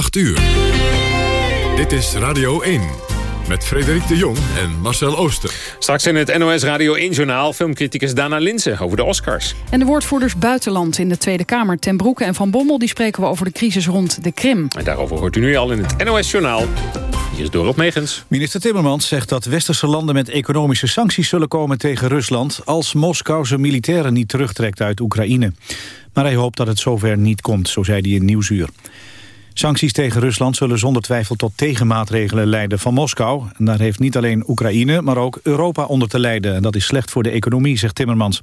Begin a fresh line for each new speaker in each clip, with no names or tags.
8 uur. Dit is Radio 1 met Frederik de Jong en Marcel Ooster.
Straks in het NOS Radio 1-journaal filmcriticus Dana Linsen over de Oscars.
En de woordvoerders buitenland in de Tweede Kamer, Ten Broeke en Van Bommel... die spreken we over de crisis rond de Krim.
En daarover hoort u nu al in het NOS-journaal. Hier is Dorot Megens.
Minister Timmermans zegt dat westerse landen met economische sancties zullen komen tegen Rusland... als Moskou zijn militairen niet terugtrekt uit Oekraïne. Maar hij hoopt dat het zover niet komt, zo zei hij in Nieuwsuur. Sancties tegen Rusland zullen zonder twijfel tot tegenmaatregelen leiden van Moskou. En daar heeft niet alleen Oekraïne, maar ook Europa onder te lijden. En dat is slecht voor de economie, zegt Timmermans.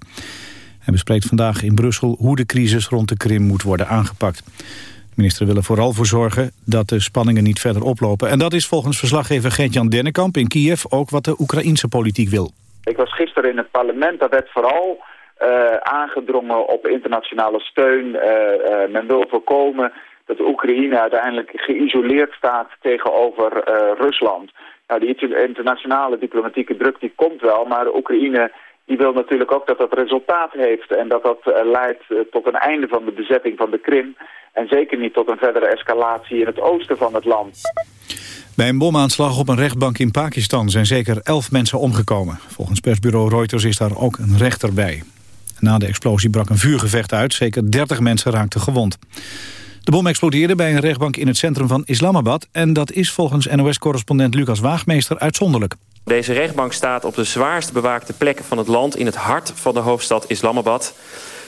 Hij bespreekt vandaag in Brussel hoe de crisis rond de Krim moet worden aangepakt. De minister wil er vooral voor zorgen dat de spanningen niet verder oplopen. En dat is volgens verslaggever Gert-Jan Dennekamp in Kiev ook wat de Oekraïense politiek wil.
Ik was gisteren in het parlement, daar werd vooral uh, aangedrongen op internationale steun. Uh, uh, men wil voorkomen dat Oekraïne uiteindelijk geïsoleerd staat tegenover uh, Rusland. Nou, die internationale diplomatieke druk die komt wel, maar Oekraïne die wil natuurlijk ook dat dat resultaat heeft en dat dat uh, leidt uh, tot een einde van de bezetting van de Krim en zeker niet tot een verdere escalatie in het oosten van het land.
Bij een bomaanslag op een rechtbank in Pakistan zijn zeker elf mensen omgekomen. Volgens persbureau Reuters is daar ook een rechter bij. Na de explosie brak een vuurgevecht uit, zeker 30 mensen raakten gewond. De bom explodeerde bij een rechtbank in het centrum van Islamabad... en dat is volgens NOS-correspondent Lucas Waagmeester uitzonderlijk.
Deze rechtbank staat op de zwaarst bewaakte plekken van het land... in het hart van de hoofdstad Islamabad.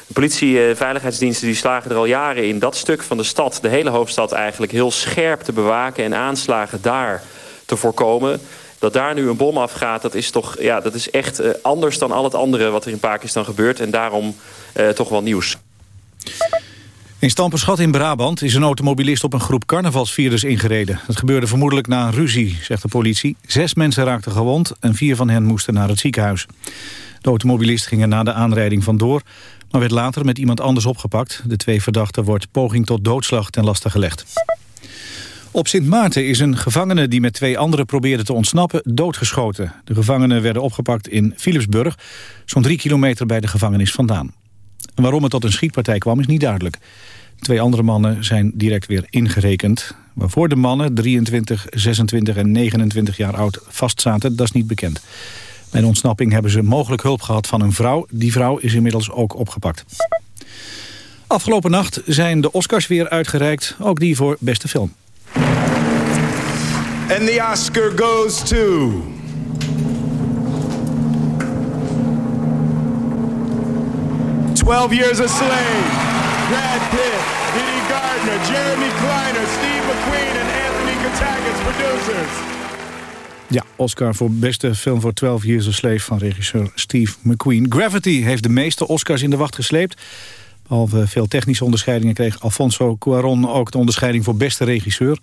De politie en veiligheidsdiensten die slagen er al jaren in... dat stuk van de stad, de hele hoofdstad eigenlijk... heel scherp te bewaken en aanslagen daar te voorkomen... Dat daar nu een bom afgaat, dat is toch ja, dat is echt uh, anders dan al het andere wat er in Pakistan gebeurt. En daarom uh, toch wel nieuws.
In Stamperschat in Brabant is een automobilist op een groep carnavalsvierders ingereden. Het gebeurde vermoedelijk na een ruzie, zegt de politie. Zes mensen raakten gewond en vier van hen moesten naar het ziekenhuis. De automobilist ging er na de aanrijding vandoor, maar werd later met iemand anders opgepakt. De twee verdachten wordt poging tot doodslag ten laste gelegd. Op Sint Maarten is een gevangene die met twee anderen probeerde te ontsnappen doodgeschoten. De gevangenen werden opgepakt in Philipsburg, zo'n drie kilometer bij de gevangenis vandaan. Waarom het tot een schietpartij kwam is niet duidelijk. Twee andere mannen zijn direct weer ingerekend. Waarvoor de mannen, 23, 26 en 29 jaar oud, vastzaten, dat is niet bekend. Bij ontsnapping hebben ze mogelijk hulp gehad van een vrouw. Die vrouw is inmiddels ook opgepakt. Afgelopen nacht zijn de Oscars weer uitgereikt, ook die voor beste film.
And the Oscar goes to... 12 Years a Slave. Brad Pitt, Diddy Gardner, Jeremy Kleiner, Steve McQueen en Anthony Katagis, producers.
Ja, Oscar voor beste film voor 12 Years a Slave van regisseur Steve McQueen. Gravity heeft de meeste Oscars in de wacht gesleept. Behalve veel technische onderscheidingen kreeg Alfonso Cuarón ook de onderscheiding voor beste regisseur.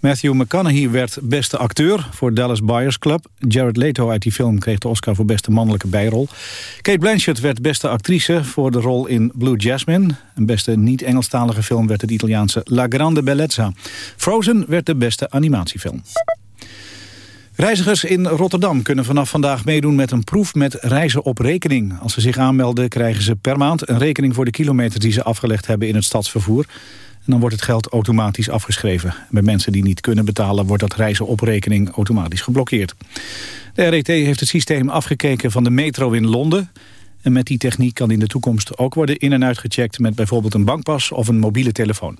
Matthew McConaughey werd beste acteur voor Dallas Buyers Club. Jared Leto uit die film kreeg de Oscar voor beste mannelijke bijrol. Kate Blanchett werd beste actrice voor de rol in Blue Jasmine. Een beste niet-Engelstalige film werd het Italiaanse La Grande Bellezza. Frozen werd de beste animatiefilm. Reizigers in Rotterdam kunnen vanaf vandaag meedoen met een proef met reizen op rekening. Als ze zich aanmelden krijgen ze per maand een rekening voor de kilometers die ze afgelegd hebben in het stadsvervoer. Dan wordt het geld automatisch afgeschreven. Bij mensen die niet kunnen betalen wordt dat reizen op rekening automatisch geblokkeerd. De RET heeft het systeem afgekeken van de metro in Londen. En met die techniek kan in de toekomst ook worden in- en uitgecheckt... met bijvoorbeeld een bankpas of een mobiele telefoon.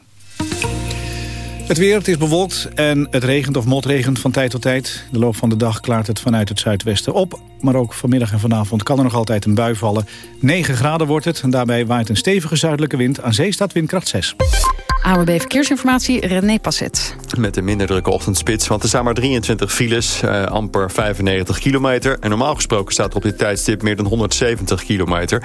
Het weer, is bewolkt en het regent of motregent van tijd tot tijd. De loop van de dag klaart het vanuit het zuidwesten op. Maar ook vanmiddag en vanavond kan er nog altijd een bui vallen. 9 graden wordt het en daarbij waait een stevige zuidelijke wind. Aan zee staat windkracht 6.
AWB Verkeersinformatie, René Passet.
Met een minder drukke ochtendspits, want er staan maar 23 files, eh, amper 95 kilometer. En normaal gesproken staat er op dit tijdstip meer dan 170 kilometer.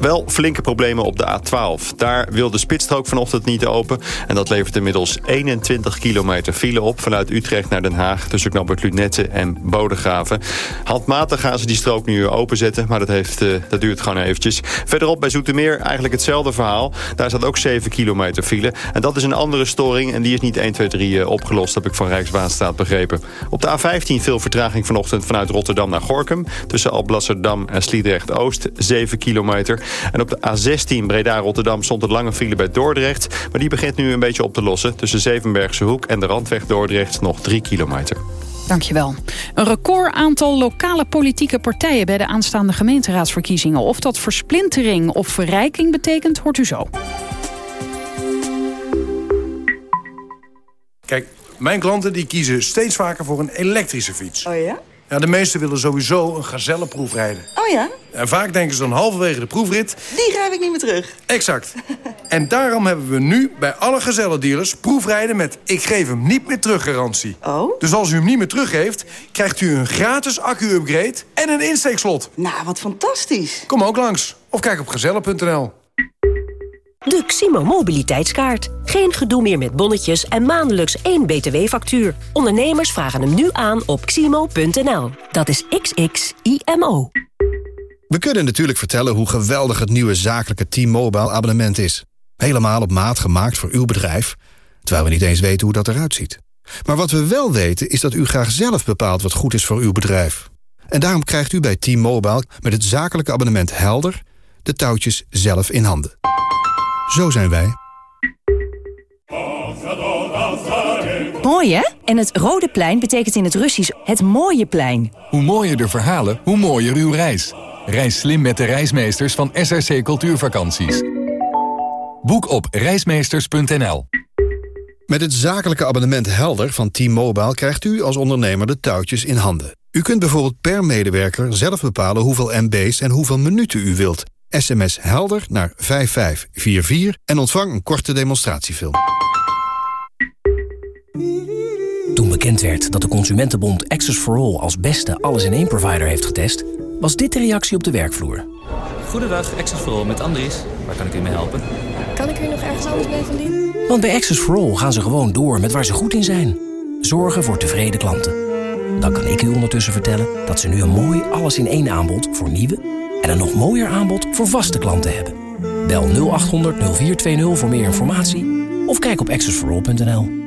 Wel flinke problemen op de A12. Daar wil de spitsstrook vanochtend niet open. En dat levert inmiddels 21 kilometer file op vanuit Utrecht naar Den Haag... tussen Knappert Lunette en Bodegraven. Handmatig gaan ze die strook nu openzetten, maar dat, heeft, uh, dat duurt gewoon eventjes. Verderop bij Zoetermeer eigenlijk hetzelfde verhaal. Daar staat ook 7 kilometer file. En dat is een andere storing en die is niet 1, 2, 3 situatie opgelost, heb ik van Rijkswaterstaat begrepen. Op de A15 veel vertraging vanochtend vanuit Rotterdam naar Gorkum. Tussen Alblasserdam en Sliedrecht-Oost, 7 kilometer. En op de A16 Breda-Rotterdam stond een lange file bij Dordrecht. Maar die begint nu een beetje op te lossen. Tussen Zevenbergse Hoek en de Randweg Dordrecht nog 3 kilometer.
Dankjewel. Een record aantal lokale politieke partijen... bij de aanstaande gemeenteraadsverkiezingen. Of dat versplintering of verrijking betekent, hoort u zo.
Kijk, mijn klanten die kiezen steeds vaker voor een elektrische fiets.
Oh ja?
Ja, de meesten willen sowieso een gazellenproef rijden.
Oh ja?
En vaak denken ze dan halverwege de proefrit...
Die grijp ik niet meer terug.
Exact. en daarom hebben we nu bij alle gezellendealers proefrijden met... ik geef hem niet meer terug garantie.
Oh?
Dus als u hem niet meer teruggeeft... krijgt u een gratis accu-upgrade en een insteekslot.
Nou, wat fantastisch.
Kom ook langs. Of kijk op gezellen.nl.
De Ximo mobiliteitskaart. Geen gedoe meer met bonnetjes en maandelijks één btw-factuur. Ondernemers vragen hem nu aan op ximo.nl. Dat is XXIMO.
We kunnen natuurlijk vertellen hoe geweldig het nieuwe zakelijke T-Mobile abonnement is. Helemaal op maat gemaakt voor uw bedrijf, terwijl we niet eens weten hoe dat eruit ziet. Maar wat we wel weten is dat u graag zelf bepaalt wat goed is voor uw bedrijf. En daarom krijgt u bij T-Mobile met het zakelijke abonnement Helder... de touwtjes zelf in handen. Zo zijn wij.
Mooi hè? En het rode plein betekent in het Russisch het mooie plein.
Hoe mooier de verhalen, hoe mooier uw reis. Reis slim met de reismeesters van SRC Cultuurvakanties. Boek op reismeesters.nl
Met het zakelijke abonnement Helder van T-Mobile... krijgt u als ondernemer de touwtjes in handen. U kunt bijvoorbeeld per medewerker zelf bepalen hoeveel MB's en hoeveel minuten u wilt. SMS Helder naar 5544 en ontvang een korte demonstratiefilm.
Toen bekend werd dat de Consumentenbond Access for All als beste alles-in-één provider heeft getest, was dit de reactie op de werkvloer.
Goedendag, Access for All met Andries. Waar kan ik u mee helpen?
Kan ik u nog ergens anders mee verdienen?
Want bij Access for All gaan ze gewoon door met waar ze goed in zijn. Zorgen voor tevreden klanten. Dan kan ik u ondertussen vertellen dat ze nu een mooi alles-in-één aanbod voor nieuwe en een nog mooier aanbod voor vaste klanten hebben. Bel 0800 0420 voor meer informatie of kijk op accessforall.nl.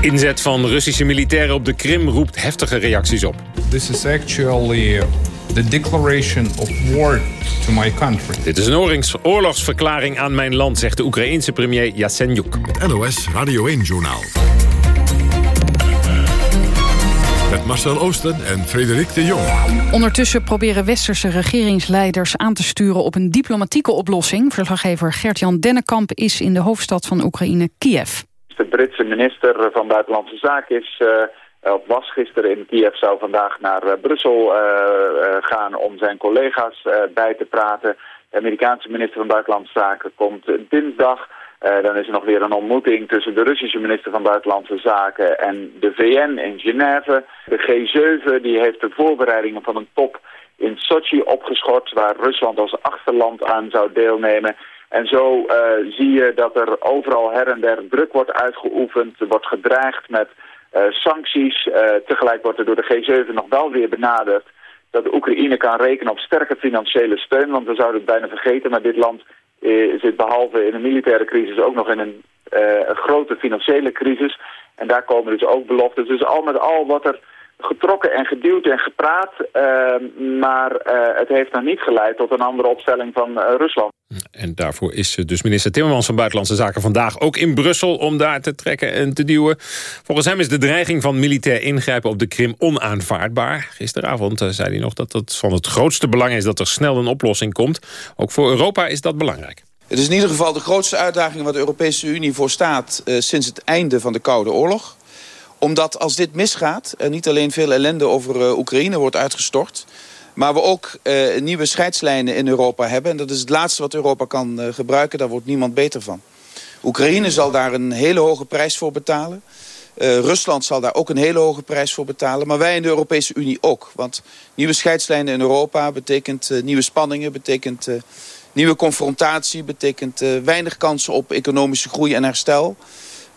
Inzet van Russische militairen op de Krim roept heftige reacties op.
This is actually the declaration of war to my country.
Dit is een oorlogsverklaring aan mijn land, zegt de Oekraïense premier Yatsenyuk.
Het NOS Radio 1-journaal. Met Marcel Oosten en Frederik de Jong.
Ondertussen proberen westerse regeringsleiders aan te sturen op een diplomatieke oplossing. Verslaggever Gert-Jan Dennekamp is in de hoofdstad van Oekraïne, Kiev.
De Britse minister van Buitenlandse Zaken is, uh, of was gisteren in Kiev, zou vandaag naar uh, Brussel uh, gaan om zijn collega's bij te praten. De Amerikaanse minister van Buitenlandse Zaken komt dinsdag. Dan is er nog weer een ontmoeting tussen de Russische minister van Buitenlandse Zaken en de VN in Genève. De G7 die heeft de voorbereidingen van een top in Sochi opgeschort, waar Rusland als achterland aan zou deelnemen. En zo uh, zie je dat er overal her en der druk wordt uitgeoefend, wordt gedreigd met uh, sancties. Tegelijk wordt er door de G7 nog wel weer benaderd dat de Oekraïne kan rekenen op sterke financiële steun. Want we zouden het bijna vergeten, maar dit land zit behalve in een militaire crisis ook nog in een, een grote financiële crisis. En daar komen dus ook beloftes. Dus al met al wat er getrokken en geduwd en gepraat. Uh, maar uh, het heeft nog niet geleid tot een andere opstelling van uh, Rusland.
En daarvoor is dus minister Timmermans van Buitenlandse Zaken vandaag ook in Brussel om daar te trekken en te duwen. Volgens hem is de dreiging van militair ingrijpen op de Krim onaanvaardbaar. Gisteravond zei hij nog dat het van het grootste belang is dat er snel een oplossing komt. Ook voor Europa is dat belangrijk.
Het is in ieder geval de grootste uitdaging waar de Europese Unie voor staat sinds het einde van de Koude Oorlog omdat als dit misgaat, er niet alleen veel ellende over uh, Oekraïne wordt uitgestort... maar we ook uh, nieuwe scheidslijnen in Europa hebben. En dat is het laatste wat Europa kan gebruiken. Daar wordt niemand beter van. Oekraïne zal daar een hele hoge prijs voor betalen. Rusland zal daar ook een hele hoge prijs voor betalen. Maar wij in de Europese Unie ook. Want nieuwe scheidslijnen in Europa betekent nieuwe spanningen... betekent nieuwe confrontatie, betekent weinig kansen op economische groei en herstel...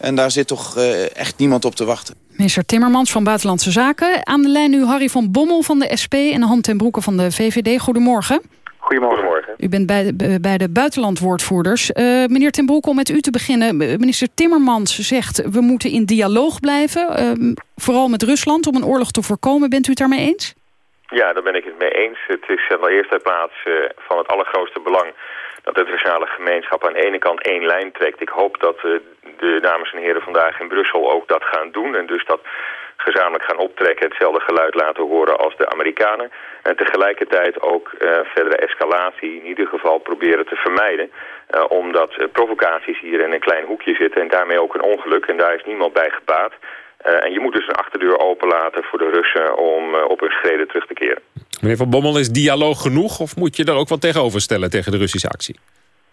En daar zit toch uh, echt niemand op te wachten.
Minister Timmermans van Buitenlandse Zaken. Aan de lijn nu Harry van Bommel van de SP... en Han ten Broeke van de VVD. Goedemorgen.
Goedemorgen.
U bent bij de, bij de buitenlandwoordvoerders. Uh, meneer Ten Broek, om met u te beginnen. Minister Timmermans zegt we moeten in dialoog blijven. Uh, vooral met Rusland om een oorlog te voorkomen. Bent u het daarmee eens?
Ja, daar ben ik het mee eens. Het is in de eerste plaats uh, van het allergrootste belang dat de internationale gemeenschap aan de ene kant één lijn trekt. Ik hoop dat uh, de dames en heren vandaag in Brussel ook dat gaan doen. En dus dat gezamenlijk gaan optrekken, hetzelfde geluid laten horen als de Amerikanen. En tegelijkertijd ook uh, verdere escalatie in ieder geval proberen te vermijden. Uh, omdat uh, provocaties hier in een klein hoekje zitten en daarmee ook een ongeluk. En daar is niemand bij gebaat. Uh, en je moet dus een achterdeur openlaten voor de Russen om uh, op hun schreden terug te keren.
Meneer Van Bommel, is dialoog genoeg of moet je er ook wat tegenover stellen tegen de Russische actie?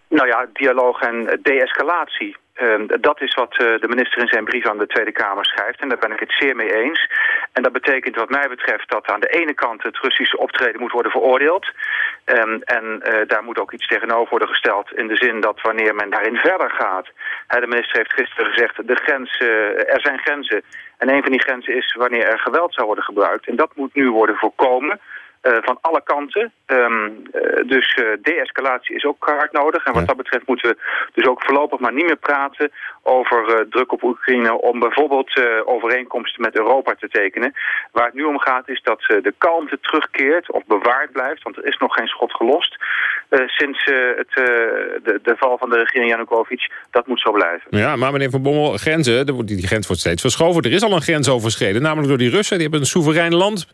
Nou ja, dialoog en de-escalatie. Uh, dat is wat uh, de minister in zijn brief aan de Tweede Kamer schrijft. En daar ben ik het zeer mee eens. En dat betekent wat mij betreft dat aan de ene kant het Russische optreden moet worden veroordeeld. Um, en uh, daar moet ook iets tegenover worden gesteld in de zin dat wanneer men daarin verder gaat. De minister heeft gisteren gezegd, de grens, er zijn grenzen. En een van die grenzen is wanneer er geweld zou worden gebruikt. En dat moet nu worden voorkomen. Uh, van alle kanten. Um, uh, dus uh, de-escalatie is ook hard nodig. En wat dat betreft moeten we dus ook voorlopig maar niet meer praten over druk op Oekraïne om bijvoorbeeld overeenkomsten met Europa te tekenen. Waar het nu om gaat is dat de kalmte terugkeert of bewaard blijft, want er is nog geen schot gelost. Sinds het, de, de, val van de regering Janukovic, dat moet zo blijven.
Ja, maar meneer Van Bommel, grenzen, die grens wordt steeds verschoven. Er is al een grens overschreden, namelijk door die Russen. Die hebben een soeverein land.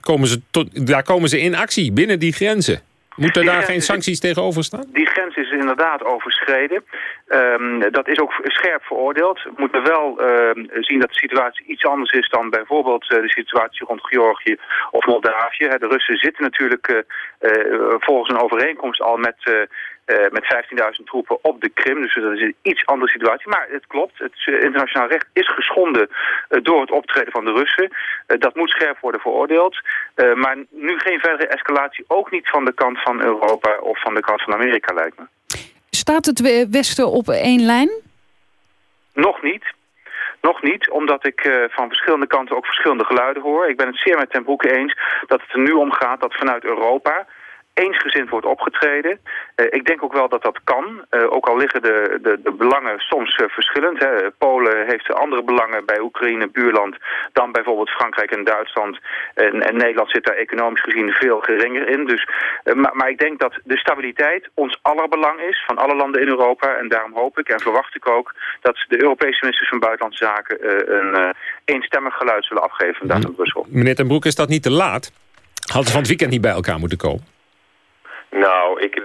Komen ze tot, daar komen ze in actie, binnen die grenzen. Moeten daar
grens,
geen sancties tegenover staan?
Die grens is inderdaad overschreden. Um, dat is ook scherp veroordeeld. We moeten wel uh, zien dat de situatie iets anders is dan bijvoorbeeld uh, de situatie rond Georgië of Moldavië. De Russen zitten natuurlijk uh, volgens een overeenkomst al met... Uh, met 15.000 troepen op de Krim. Dus dat is een iets andere situatie. Maar het klopt, het uh, internationaal recht is geschonden uh, door het optreden van de Russen. dat moet scherp worden veroordeeld. maar nu geen verdere escalatie, ook niet van de kant van Europa of van de kant van Amerika lijkt me.
Staat het Westen op één lijn?
Nog niet. Nog niet, omdat ik uh, van verschillende kanten ook verschillende geluiden hoor. Ik ben het zeer met Ten Broeke eens dat het er nu om gaat dat vanuit Europa eensgezind wordt opgetreden. Uh, ik denk ook wel dat dat kan, uh, ook al liggen de, de, de belangen soms uh, verschillend. Hè. Polen heeft andere belangen bij Oekraïne, buurland, dan bijvoorbeeld Frankrijk en Duitsland. En, en Nederland zit daar economisch gezien veel geringer in. Dus, maar, maar ik denk dat de stabiliteit ons aller belang is, van alle landen in Europa. En daarom hoop ik en verwacht ik ook dat de Europese ministers van Buitenlandse Zaken een eenstemmig geluid zullen afgeven vandaag in Brussel.
Meneer ten Broek, is dat niet te laat? Hadden ze van het weekend niet bij elkaar moeten komen?
Nou, ik,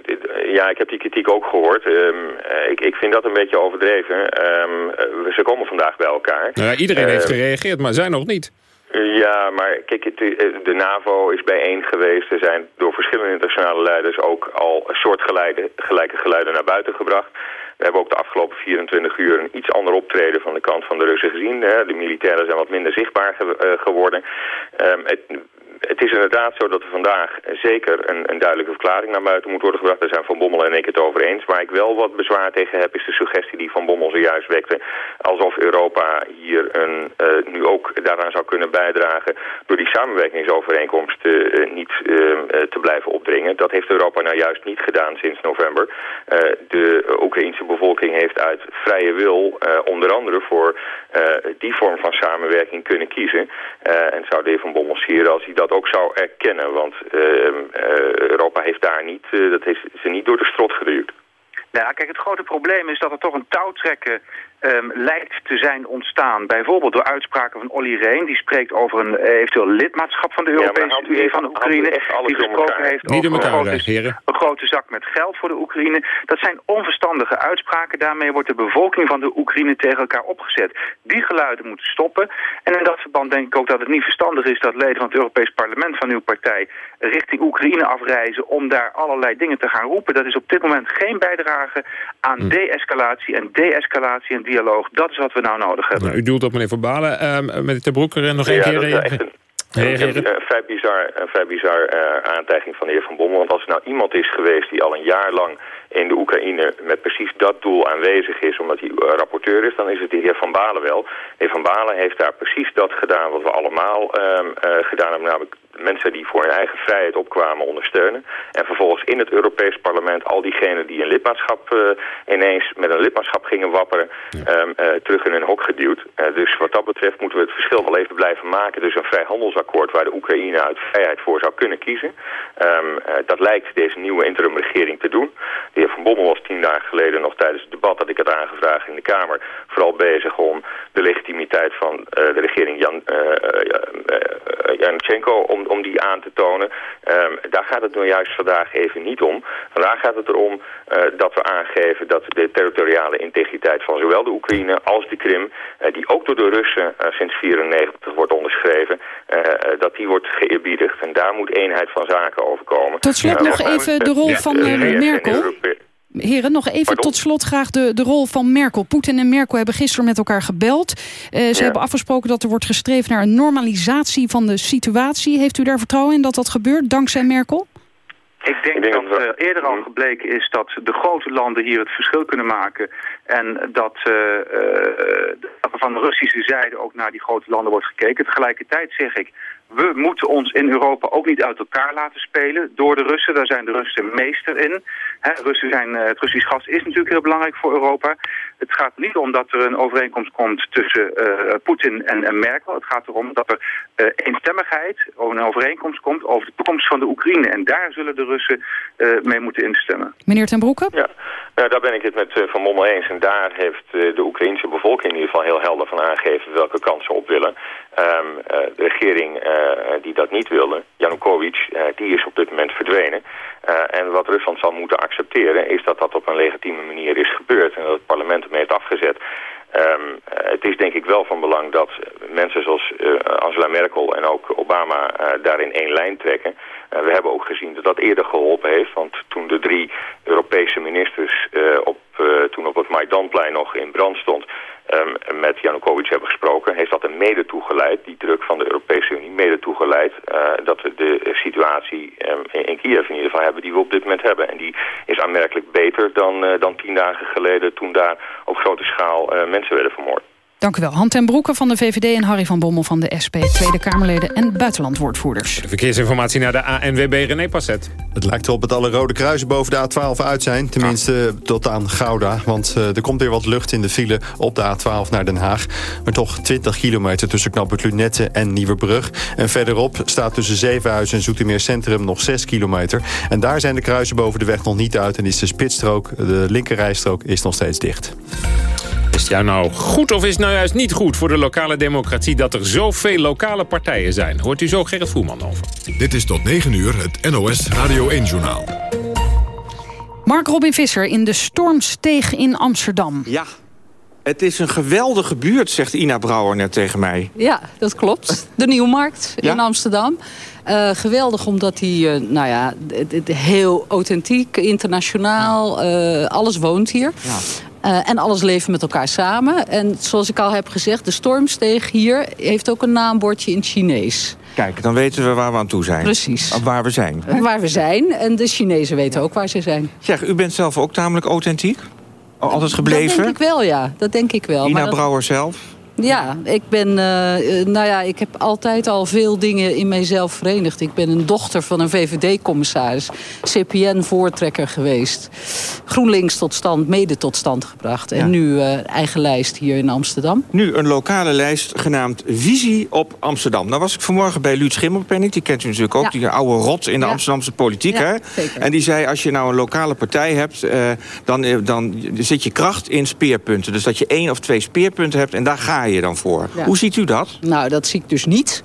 ja, ik heb die kritiek ook gehoord. Um, ik, ik vind dat een beetje overdreven. Um, ze komen vandaag bij elkaar.
Nou iedereen uh, heeft gereageerd, maar zij nog niet.
Ja, maar kijk, de NAVO is bijeen geweest. Er zijn door verschillende internationale leiders ook al soortgelijke gelijke geluiden naar buiten gebracht. We hebben ook de afgelopen 24 uur een iets ander optreden van de kant van de Russen gezien. De militairen zijn wat minder zichtbaar ge geworden. Het, is inderdaad zo dat er vandaag zeker een, een, duidelijke verklaring naar buiten moet worden gebracht. Daar zijn Van Bommel en ik het over eens. Waar ik wel wat bezwaar tegen heb is de suggestie die Van Bommel zojuist wekte. Alsof Europa hier een, uh, nu ook daaraan zou kunnen bijdragen door die samenwerkingsovereenkomst uh, niet uh, te blijven opdringen. Dat heeft Europa nou juist niet gedaan sinds november. de Oekraïnse bevolking heeft uit vrije wil onder andere voor die vorm van samenwerking kunnen kiezen. en zou de heer Van Bommel sieren als hij dat ook zou erkennen. Want uh, uh, Europa heeft daar niet, uh, dat heeft ze niet door de strot geduwd.
Nou, kijk, het grote probleem is dat er toch een touwtrekken um, lijkt te zijn ontstaan. Bijvoorbeeld door uitspraken van Olly Rehn. Die spreekt over een eventueel lidmaatschap van de Europese ja, Unie van de Oekraïne. Die gesproken heeft
Niet
over
elkaar,
een, grote, een grote zak met geld voor de Oekraïne. Dat zijn onverstandige uitspraken. Daarmee wordt de bevolking van de Oekraïne tegen elkaar opgezet. Die geluiden moeten stoppen. En in dat verband denk ik ook dat het niet verstandig is dat leden van het Europees Parlement van uw partij richting Oekraïne afreizen om daar allerlei dingen te gaan roepen. Dat is op dit moment geen bijdrage aan hm. de-escalatie en de-escalatie en dialoog. Dat is wat we nou nodig hebben.
Nou, u doelt op meneer Van Balen. Uh, meneer Ter Broeker, nog één
ja,
keer
reageren. Een, een vrij bizar, een vrij bizar uh, aantijging van de heer Van Bommel. Want als er nou iemand is geweest die al een jaar lang in de Oekraïne met precies dat doel aanwezig is, omdat hij rapporteur is, dan is het de heer Van Balen wel. De heer Van Balen heeft daar precies dat gedaan wat we allemaal uh, gedaan hebben, namelijk mensen die voor hun eigen vrijheid opkwamen ondersteunen. En vervolgens in het Europees parlement al diegenen die een lidmaatschap ineens met een lidmaatschap gingen wapperen, ehm, terug in hun hok geduwd. dus wat dat betreft moeten we het verschil wel even blijven maken. Dus een vrijhandelsakkoord waar de Oekraïne uit vrijheid voor zou kunnen kiezen. Ehm, dat lijkt deze nieuwe interimregering te doen. De heer Van Bommel was tien dagen geleden nog tijdens het debat dat ik het aangevraagd in de Kamer vooral bezig om de legitimiteit van de regering Jan, Januchenko om, om die aan te tonen. Um, daar gaat het nu juist vandaag even niet om. Vandaag gaat het erom uh, dat we aangeven dat de territoriale integriteit van zowel de Oekraïne als de Krim, die ook door de Russen sinds 1994 wordt onderschreven, dat die wordt geëerbiedigd. En daar moet eenheid van zaken over komen.
Tot slot nog even de rol van Merkel. Heren, nog even tot slot graag de, de rol van Merkel. Poetin en Merkel hebben gisteren met elkaar gebeld. Uh, ze hebben afgesproken dat er wordt gestreefd naar een normalisatie van de situatie. Heeft u daar vertrouwen in dat dat gebeurt, dankzij Merkel?
Ik denk, dat uh, eerder al gebleken is dat de grote landen hier het verschil kunnen maken. En dat uh, van de Russische zijde ook naar die grote landen wordt gekeken. Tegelijkertijd zeg ik, we moeten ons in Europa ook niet uit elkaar laten spelen door de Russen. Daar zijn de Russen meester in. Russen zijn, uh, het Russisch gas is natuurlijk heel belangrijk voor Europa. Het gaat niet om dat er een overeenkomst komt tussen uh, Poetin en, en, Merkel. Het gaat erom dat er uh, eenstemmigheid, of een overeenkomst komt over de toekomst van de Oekraïne. En daar zullen de Russen mee moeten instemmen.
Meneer Ten Broeke?
Ja, nou, daar ben ik het met Van Mommel eens. En daar heeft de Oekraïnse bevolking in ieder geval heel helder van aangegeven welke kansen ze op willen. Um, de regering die dat niet wilde, Janukovic, die is op dit moment verdwenen. En wat Rusland zal moeten accepteren is dat dat op een legitieme manier is gebeurd. En dat het parlement hem heeft afgezet. Um, het is denk ik wel van belang dat mensen zoals uh, Angela Merkel en ook Obama uh, daarin één lijn trekken. We hebben ook gezien dat dat eerder geholpen heeft. Want toen de drie Europese ministers op, toen op het Maidanplein nog in brand stond... Um, met Janukovic hebben gesproken, heeft dat er mede toegeleid, die druk van de Europese Unie, mede toegeleid uh, dat we de situatie um, in, Kiev in ieder geval hebben die we op dit moment hebben. En die is aanmerkelijk beter dan, uh, dan tien dagen geleden toen daar op grote schaal uh, mensen werden vermoord.
Dank u wel. Han ten Broeke van de VVD en Harry van Bommel van de SP. Tweede Kamerleden en buitenlandwoordvoerders.
De verkeersinformatie naar de ANWB René Passet.
Het lijkt erop dat alle rode kruisen boven de A12 uit zijn. Tenminste tot aan Gouda. Want uh, er komt weer wat lucht in de file op de A12 naar Den Haag. Maar toch 20 kilometer tussen Knappert Lunette en Nieuwebrug. En verderop staat tussen Zevenhuizen en Zoetermeer Centrum nog 6 kilometer. En daar zijn de kruisen boven de weg nog niet uit. En is de spitsstrook, de linkerrijstrook, is nog steeds dicht.
Is het jou nou goed of is het nou juist niet goed voor de lokale democratie... dat er zoveel lokale partijen zijn? Hoort u zo Gerrit Voerman over.
Dit is tot 9 uur het NOS Radio 1-journaal.
Mark Robin Visser in de Stormsteeg in Amsterdam.
Ja, het is een geweldige buurt, zegt Ina Brouwer net tegen mij.
Ja, dat klopt. De Nieuwmarkt ja? in Amsterdam. Uh, geweldig omdat hij, uh, nou ja, heel authentiek, internationaal, uh, alles woont hier. Ja. En alles leven met elkaar samen. En zoals ik al heb gezegd, de stormsteeg hier heeft ook een naambordje in Chinees.
Kijk, dan weten we waar we aan toe zijn.
Precies.
Of waar we zijn.
Waar we zijn. En de Chinezen weten ook waar ze zijn.
Zeg, u bent zelf ook tamelijk authentiek? Altijd gebleven? Dat
denk ik wel, ja. Dat denk ik wel.
Ina Brouwer zelf?
Ja, ik ben, uh, nou ja, ik heb altijd al veel dingen in mijzelf verenigd. Ik ben een dochter van een VVD-commissaris, CPN-voortrekker geweest. GroenLinks tot stand, mede tot stand gebracht. En ja. nu uh, eigen lijst hier in Amsterdam.
Nu een lokale lijst genaamd Visie op Amsterdam. Nou was ik vanmorgen bij Luut Schimmelpenning, die kent u natuurlijk ook, ja. die oude rot in de ja. Amsterdamse politiek. hè?
Zeker.
En die zei, als je nou een lokale partij hebt, uh, dan, dan zit je kracht in speerpunten. Dus dat je één of twee speerpunten hebt en daar ga je je dan voor? Ja. Hoe ziet u dat?
Nou, dat zie ik dus niet.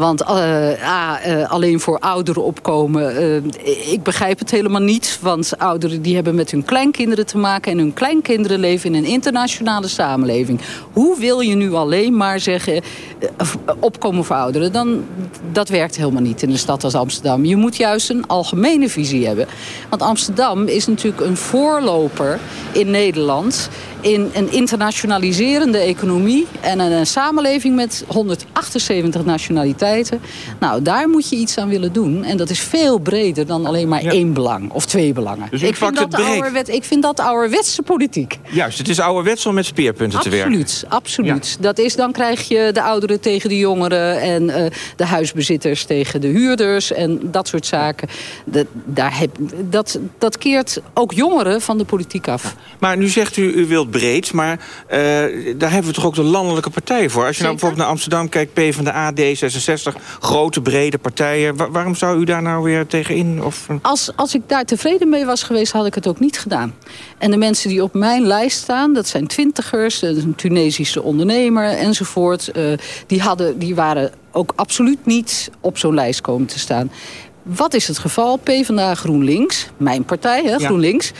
Want uh, ah, uh, alleen voor ouderen opkomen, uh, ik begrijp het helemaal niet. Want ouderen die hebben met hun kleinkinderen te maken... en hun kleinkinderen leven in een internationale samenleving. Hoe wil je nu alleen maar zeggen opkomen voor ouderen? Dan, dat werkt helemaal niet in een stad als Amsterdam. Je moet juist een algemene visie hebben. Want Amsterdam is natuurlijk een voorloper in Nederland in een internationaliserende economie... en een, een samenleving met 178 nationaliteiten. Nou, daar moet je iets aan willen doen. En dat is veel breder dan alleen maar één belang of twee belangen.
Dus
ik, vind dat ouderwet, ik vind dat ouderwetse politiek.
Juist, het is ouderwets om met speerpunten te werken.
Absoluut, absoluut. Dat is, dan krijg je de ouderen tegen de jongeren... en eh, de huisbezitters tegen de huurders en dat soort zaken. Dat, daar heb, dat, dat keert ook jongeren van de politiek af.
Maar nu zegt u, u wilt breed, maar eh, daar hebben we toch ook de landelijke partijen voor. Als je nou bijvoorbeeld naar Amsterdam kijkt, PvdA, D66... grote, brede partijen. Wa- waarom zou u daar nou weer tegenin? Of, eh?
Als, als ik daar tevreden mee was geweest, had ik het ook niet gedaan. En de mensen die op mijn lijst staan, dat zijn twintigers... een Tunesische ondernemer enzovoort... eh, die, hadden, die waren ook absoluut niet op zo'n lijst komen te staan. Wat is het geval? PvdA GroenLinks, mijn partij, hè, GroenLinks...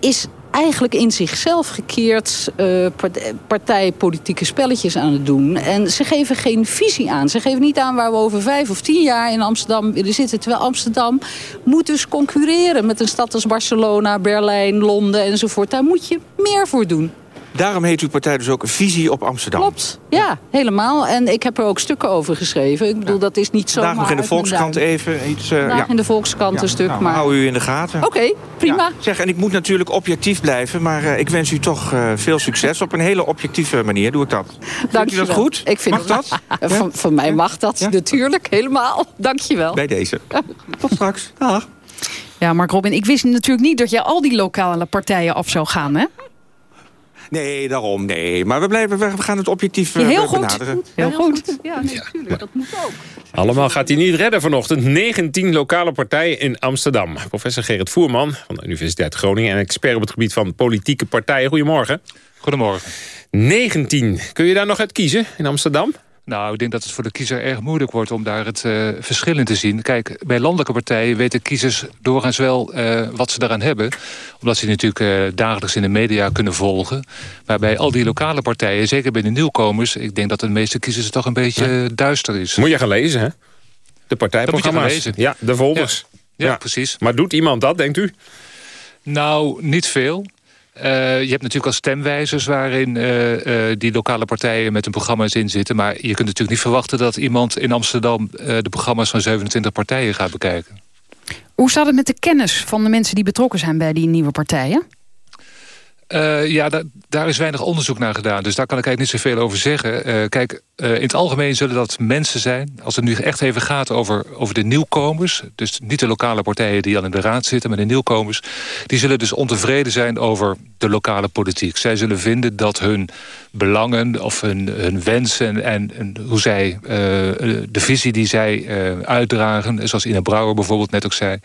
is eigenlijk in zichzelf gekeerd eh, part- partijpolitieke spelletjes aan het doen. En ze geven geen visie aan. Ze geven niet aan waar we over vijf of tien jaar in Amsterdam willen zitten. Terwijl Amsterdam moet dus concurreren met een stad als Barcelona, Berlijn, Londen enzovoort. Daar moet je meer voor doen.
Daarom heet uw partij dus ook Visie op Amsterdam.
Klopt, ja, helemaal. En ik heb er ook stukken over geschreven. Ik bedoel, dat is niet zo.
Vandaag nog in de Volkskrant even iets... eh,
Vandaag
ja.
in de Volkskrant een stuk.
Nou,
maar...
hou u in de gaten.
Oké, prima.
Zeg, en ik moet natuurlijk objectief blijven... maar eh, ik wens u toch eh, veel succes. Op een hele objectieve manier doe ik dat.
Dank
Vindt u dat goed?
Ik vind
Mag dat?
Van, van mij mag dat natuurlijk, helemaal. Dank je wel.
Bij deze. Tot straks. Dag.
Ja, Mark Robin, ik wist natuurlijk niet dat je al die lokale partijen af zou gaan, hè?
Nee, daarom. Nee, maar we, blijven, we gaan het objectief eh,
Heel goed. Heel goed.
Ja, nee, natuurlijk. Dat moet ook.
Allemaal gaat hij niet redden vanochtend. 19 lokale partijen in Amsterdam. Professor Gerrit Voerman van de Universiteit Groningen... en expert op het gebied van politieke partijen. Goedemorgen.
Goedemorgen.
19. Kun je daar nog uit kiezen in Amsterdam?
Nou, ik denk dat het voor de kiezer erg moeilijk wordt om daar het eh, verschil in te zien. Kijk, bij landelijke partijen weten kiezers doorgaans wel eh, wat ze daaraan hebben. Omdat ze natuurlijk eh, dagelijks in de media kunnen volgen. Maar bij al die lokale partijen, zeker bij de nieuwkomers... ik denk dat de meeste kiezers toch een beetje duister is.
Moet je gaan lezen, hè? De partijprogramma's.
Dat moet je gaan lezen.
Ja, de folders.
Ja, precies.
Maar doet iemand dat, denkt u?
Nou, niet veel. Eh, je hebt natuurlijk al stemwijzers waarin eh, eh, die lokale partijen met hun programma's in zitten. Maar je kunt natuurlijk niet verwachten dat iemand in Amsterdam de programma's van 27 partijen gaat bekijken.
Hoe staat het met de kennis van de mensen die betrokken zijn bij die nieuwe partijen?
Eh, ja, da- daar is weinig onderzoek naar gedaan. Dus daar kan ik eigenlijk niet zoveel over zeggen. Eh, kijk, eh, in het algemeen zullen dat mensen zijn... als het nu echt even gaat over, over de nieuwkomers... dus niet de lokale partijen die al in de raad zitten... maar de nieuwkomers, die zullen dus ontevreden zijn over de lokale politiek. Zij zullen vinden dat hun belangen of hun, hun wensen... en, en hoe zij de visie die zij uitdragen... zoals Ina Brouwer bijvoorbeeld net ook zei...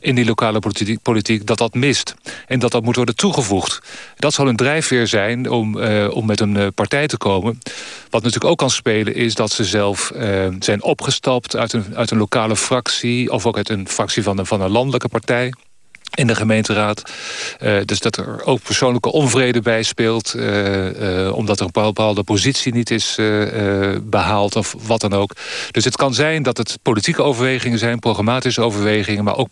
in die lokale politiek dat dat mist. En dat dat moet worden toegevoegd. Dat zal een drijfveer zijn om, eh, om met een eh, partij te komen. Wat natuurlijk ook kan spelen is dat ze zelf eh, zijn opgestapt... Uit een, uit een lokale fractie of ook uit een fractie van een, van een landelijke partij in de gemeenteraad. Dus dat er ook persoonlijke onvrede bij speelt... eh, eh, omdat er een bepaalde positie niet is eh, eh, behaald of wat dan ook. Dus het kan zijn dat het politieke overwegingen zijn... programmatische overwegingen, maar ook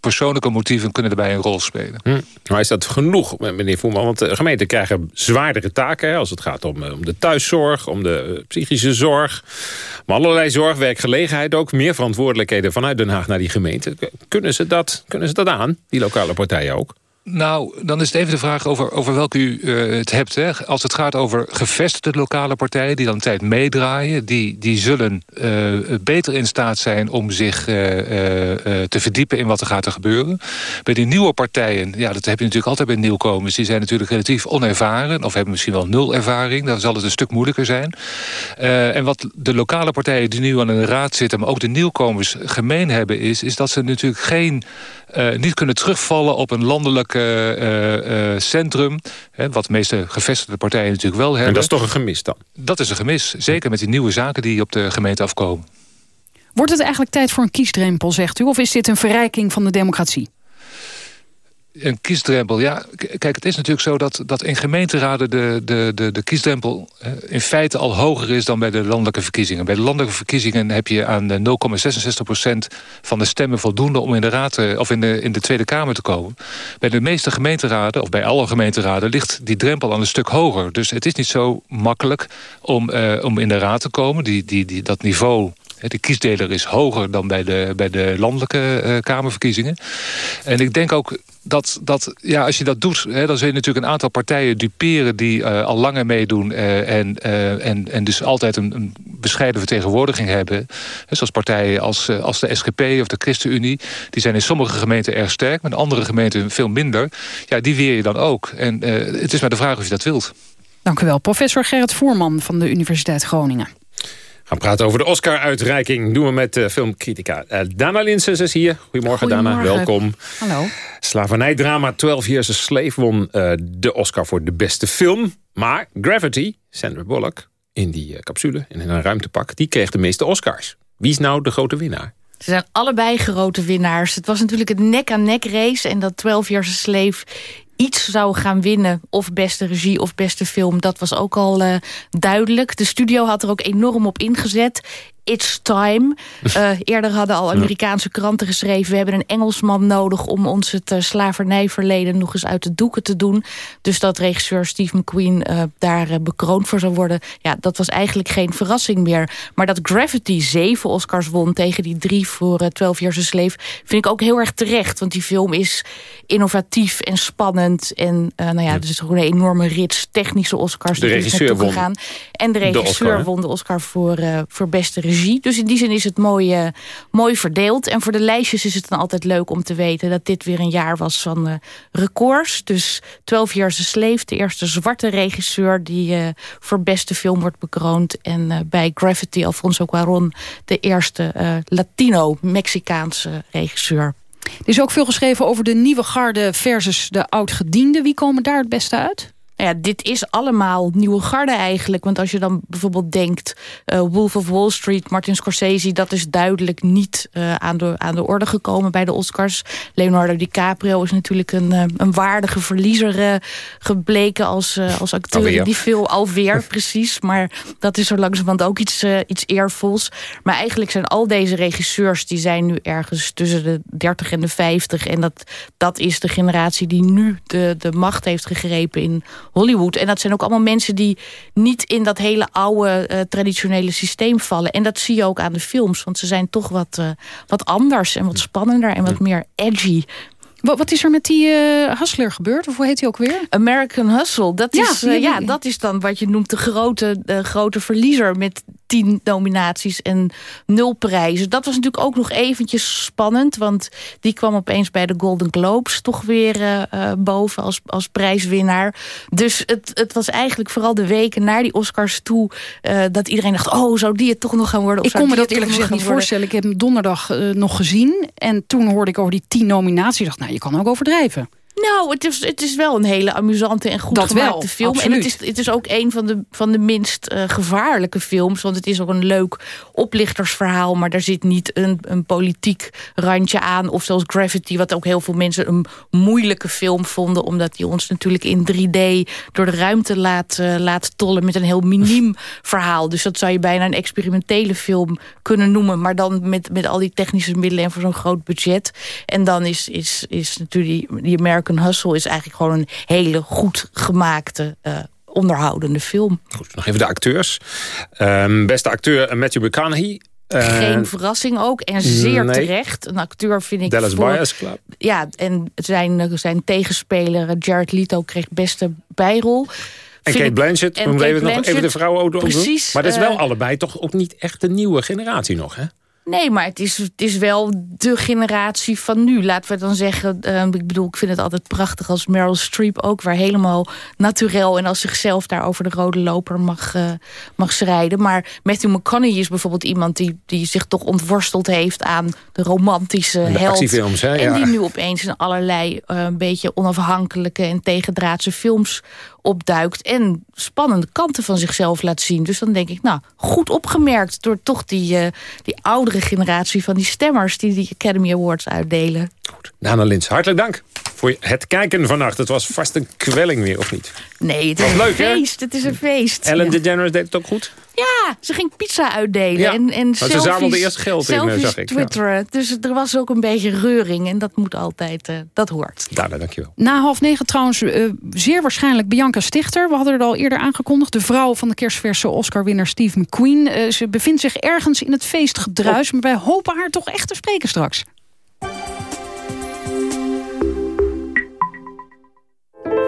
persoonlijke motieven kunnen erbij een rol spelen.
Hm. Maar is dat genoeg, meneer Voerman? Want de gemeenten krijgen zwaardere taken... Hè, als het gaat om, eh, om de thuiszorg, om de eh, psychische zorg... maar allerlei zorg, werkgelegenheid ook. Meer verantwoordelijkheden vanuit Den Haag naar die gemeente. Kunnen ze dat, kunnen ze dat aan, die lokale partijen ook?
Nou, dan is het even de vraag over, over welke u eh, het hebt. Hè. Als het gaat over gevestigde lokale partijen die dan een tijd meedraaien... die, die zullen eh, beter in staat zijn om zich eh, te verdiepen in wat er gaat te gebeuren. Bij die nieuwe partijen, ja, dat heb je natuurlijk altijd bij nieuwkomers... die zijn natuurlijk relatief onervaren of hebben misschien wel nul ervaring. Dan zal het een stuk moeilijker zijn. En wat de lokale partijen die nu aan de raad zitten... maar ook de nieuwkomers gemeen hebben... is, is dat ze natuurlijk geen, niet kunnen terugvallen op een landelijk eh, eh, centrum. Hè, wat de meeste gevestigde partijen natuurlijk wel hebben.
En dat is toch een gemis dan?
Dat is een gemis. Zeker met die nieuwe zaken die op de gemeente afkomen.
Wordt het eigenlijk tijd voor een kiesdrempel, zegt u? Of is dit een verrijking van de democratie?
Een kiesdrempel. Ja, kijk, het is natuurlijk zo dat, dat in gemeenteraden de, de, de, de kiesdrempel eh, in feite al hoger is dan bij de landelijke verkiezingen. Bij de landelijke verkiezingen heb je aan 0,66% van de stemmen voldoende om in de, raad, eh, of in, de, in de Tweede Kamer te komen. Bij de meeste gemeenteraden, of bij alle gemeenteraden, ligt die drempel al een stuk hoger. Dus het is niet zo makkelijk om, uh, om in de raad te komen. Die, die, die, dat niveau de kiesdeler is hoger dan bij de, bij de landelijke uh, Kamerverkiezingen. En ik denk ook dat, dat ja, als je dat doet, hè, dan zul je natuurlijk een aantal partijen duperen die uh, al langer meedoen uh, en, en, en dus altijd een, een, bescheiden vertegenwoordiging hebben. Zoals partijen als, als de SGP of de ChristenUnie. Die zijn in sommige gemeenten erg sterk, maar in andere gemeenten veel minder. Ja, die weer je dan ook. En het is maar de vraag of je dat wilt.
Dank u wel. Professor Gerrit Voerman van de Universiteit Groningen
gaan praten over de Oscar-uitreiking. Doen we met uh, filmcritica. Uh, Dana Linsen is hier. Goedemorgen, Dana. Welkom.
Hallo.
Slavernijdrama 12 Years a Slave won uh, de Oscar voor de beste film. Maar Gravity, Sandra Bullock, in die capsule, in een ruimtepak... die kreeg de meeste Oscars. Wie is nou de grote winnaar?
Ze zijn allebei grote winnaars. Het was natuurlijk het nek-aan-nek -nek race. En dat 12 Years a Slave iets zou gaan winnen. Of beste regie of beste film. Dat was ook al uh, duidelijk. De studio had er ook enorm op ingezet. It's Time. Uh, eerder hadden al Amerikaanse kranten geschreven... we hebben een Engelsman nodig om ons het uh, slavernijverleden... nog eens uit de doeken te doen. Dus dat regisseur Steve McQueen uh, daar bekroond voor zou worden... ja, dat was eigenlijk geen verrassing meer. Maar dat Gravity zeven Oscars won tegen die drie voor 12 Years a Slave... vind ik ook heel erg terecht. Want die film is innovatief en spannend. En nou ja, dus is gewoon een enorme rits technische Oscars.
De regisseur won
gegaan. En de regisseur de won de Oscar voor, voor beste Dus in die zin is het mooi, uh, mooi verdeeld. En voor de lijstjes is het dan altijd leuk om te weten... dat dit weer een jaar was van uh, records. Dus 12 Years a Slave, de eerste zwarte regisseur... die uh, voor beste film wordt bekroond. En bij Gravity Alfonso Cuarón... de eerste Latino-Mexicaanse regisseur.
Er is ook veel geschreven over de nieuwe garde versus de oud-gediende. Wie komen daar het beste uit?
Ja, dit is allemaal nieuwe garde eigenlijk. Want als je dan bijvoorbeeld denkt... Uh, Wolf of Wall Street, Martin Scorsese... dat is duidelijk niet uh, aan, de, aan de orde gekomen bij de Oscars. Leonardo DiCaprio is natuurlijk een, uh, een waardige verliezer gebleken... als, als acteur alweer. die veel alweer, precies. Maar dat is zo langzamerhand ook iets, iets eervols. Maar eigenlijk zijn al deze regisseurs... die zijn nu ergens tussen de 30 en de 50. En dat, dat is de generatie die nu de, de macht heeft gegrepen... in Hollywood. En dat zijn ook allemaal mensen die niet in dat hele oude uh, traditionele systeem vallen. En dat zie je ook aan de films. Want ze zijn toch wat, uh, wat anders en wat spannender en wat meer edgy.
Wat, wat is er met die uh, Hustler gebeurd? Of hoe heet hij ook weer?
American Hustle. Dat, ja, is, uh, ja, dat is dan wat je noemt de grote, de grote verliezer... met tien nominaties en nul prijzen. Dat was natuurlijk ook nog eventjes spannend. Want die kwam opeens bij de Golden Globes toch weer uh, boven als, als prijswinnaar. Dus het, het was eigenlijk vooral de weken naar die Oscars toe... Uh, dat iedereen dacht, oh, zou die het toch nog gaan worden?
Of ik kon me dat eerlijk gezegd niet voorstellen. Ik heb hem donderdag uh, nog gezien. En toen hoorde ik over die tien nominaties. Ik dacht, nou, je kan ook overdrijven.
Nou, het is, het is wel een hele amusante en goed dat gemaakte wel, film.
Absoluut.
En het is, het is ook een van de, van de minst uh, gevaarlijke films. Want het is ook een leuk oplichtersverhaal. Maar daar zit niet een, een politiek randje aan. Of zoals Gravity, wat ook heel veel mensen een moeilijke film vonden. Omdat die ons natuurlijk in 3D door de ruimte laat, uh, laat tollen. Met een heel miniem verhaal. Dus dat zou je bijna een experimentele film kunnen noemen. Maar dan met, met al die technische middelen en voor zo'n groot budget. En dan is, is, is natuurlijk die, die American Hustle is eigenlijk gewoon een hele goed gemaakte... Uh, onderhoudende film.
Goed, nog even de acteurs. Um, beste acteur Matthew McConaughey.
Uh, Geen verrassing ook. En zeer nee. terecht. Een acteur vind ik...
Dallas voor, Bias Club.
Ja, en zijn, zijn tegenspeler Jared Leto kreeg beste bijrol.
En Kate Blanchett, en Kate Blanchett, nog even de vrouwen Precies. Maar dat is wel uh, allebei toch ook niet echt de nieuwe generatie nog, hè?
Nee, maar het is, het is wel de generatie van nu. Laten we dan zeggen, uh, ik bedoel, ik vind het altijd prachtig als Meryl Streep ook weer helemaal naturel en als zichzelf daar over de rode loper mag, uh, mag schrijden. Maar Matthew McConaughey is bijvoorbeeld iemand die, die zich toch ontworsteld heeft aan de romantische
de
held.
Hè,
en die nu opeens in allerlei uh, een beetje onafhankelijke en tegendraadse films opduikt en spannende kanten van zichzelf laat zien. Dus dan denk ik, nou, goed opgemerkt door toch die, uh, die oudere generatie van die stemmers die die Academy Awards uitdelen.
Goed. Nana Lins, hartelijk dank. Voor het kijken vannacht. Het was vast een kwelling weer, of niet?
Nee, het is
Was
een
leuk, hè?
feest. Het is een feest.
Ellen
Ja.
DeGeneres deed het ook goed?
Ja, ze ging pizza uitdelen.
Ja,
en, en
maar ze
selfies,
zamelde eerst geld in, zag ik, ja.
twitteren. Dus er was ook een beetje reuring. En dat moet altijd, eh, dat hoort.
Dana, dankjewel.
Na half negen trouwens eh, zeer waarschijnlijk Bianca Stichter. We hadden het al eerder aangekondigd. De vrouw van de kerstverse Oscar-winnaar Steve McQueen. Eh, ze bevindt zich ergens in het feestgedruis. Maar wij hopen haar toch echt te spreken straks.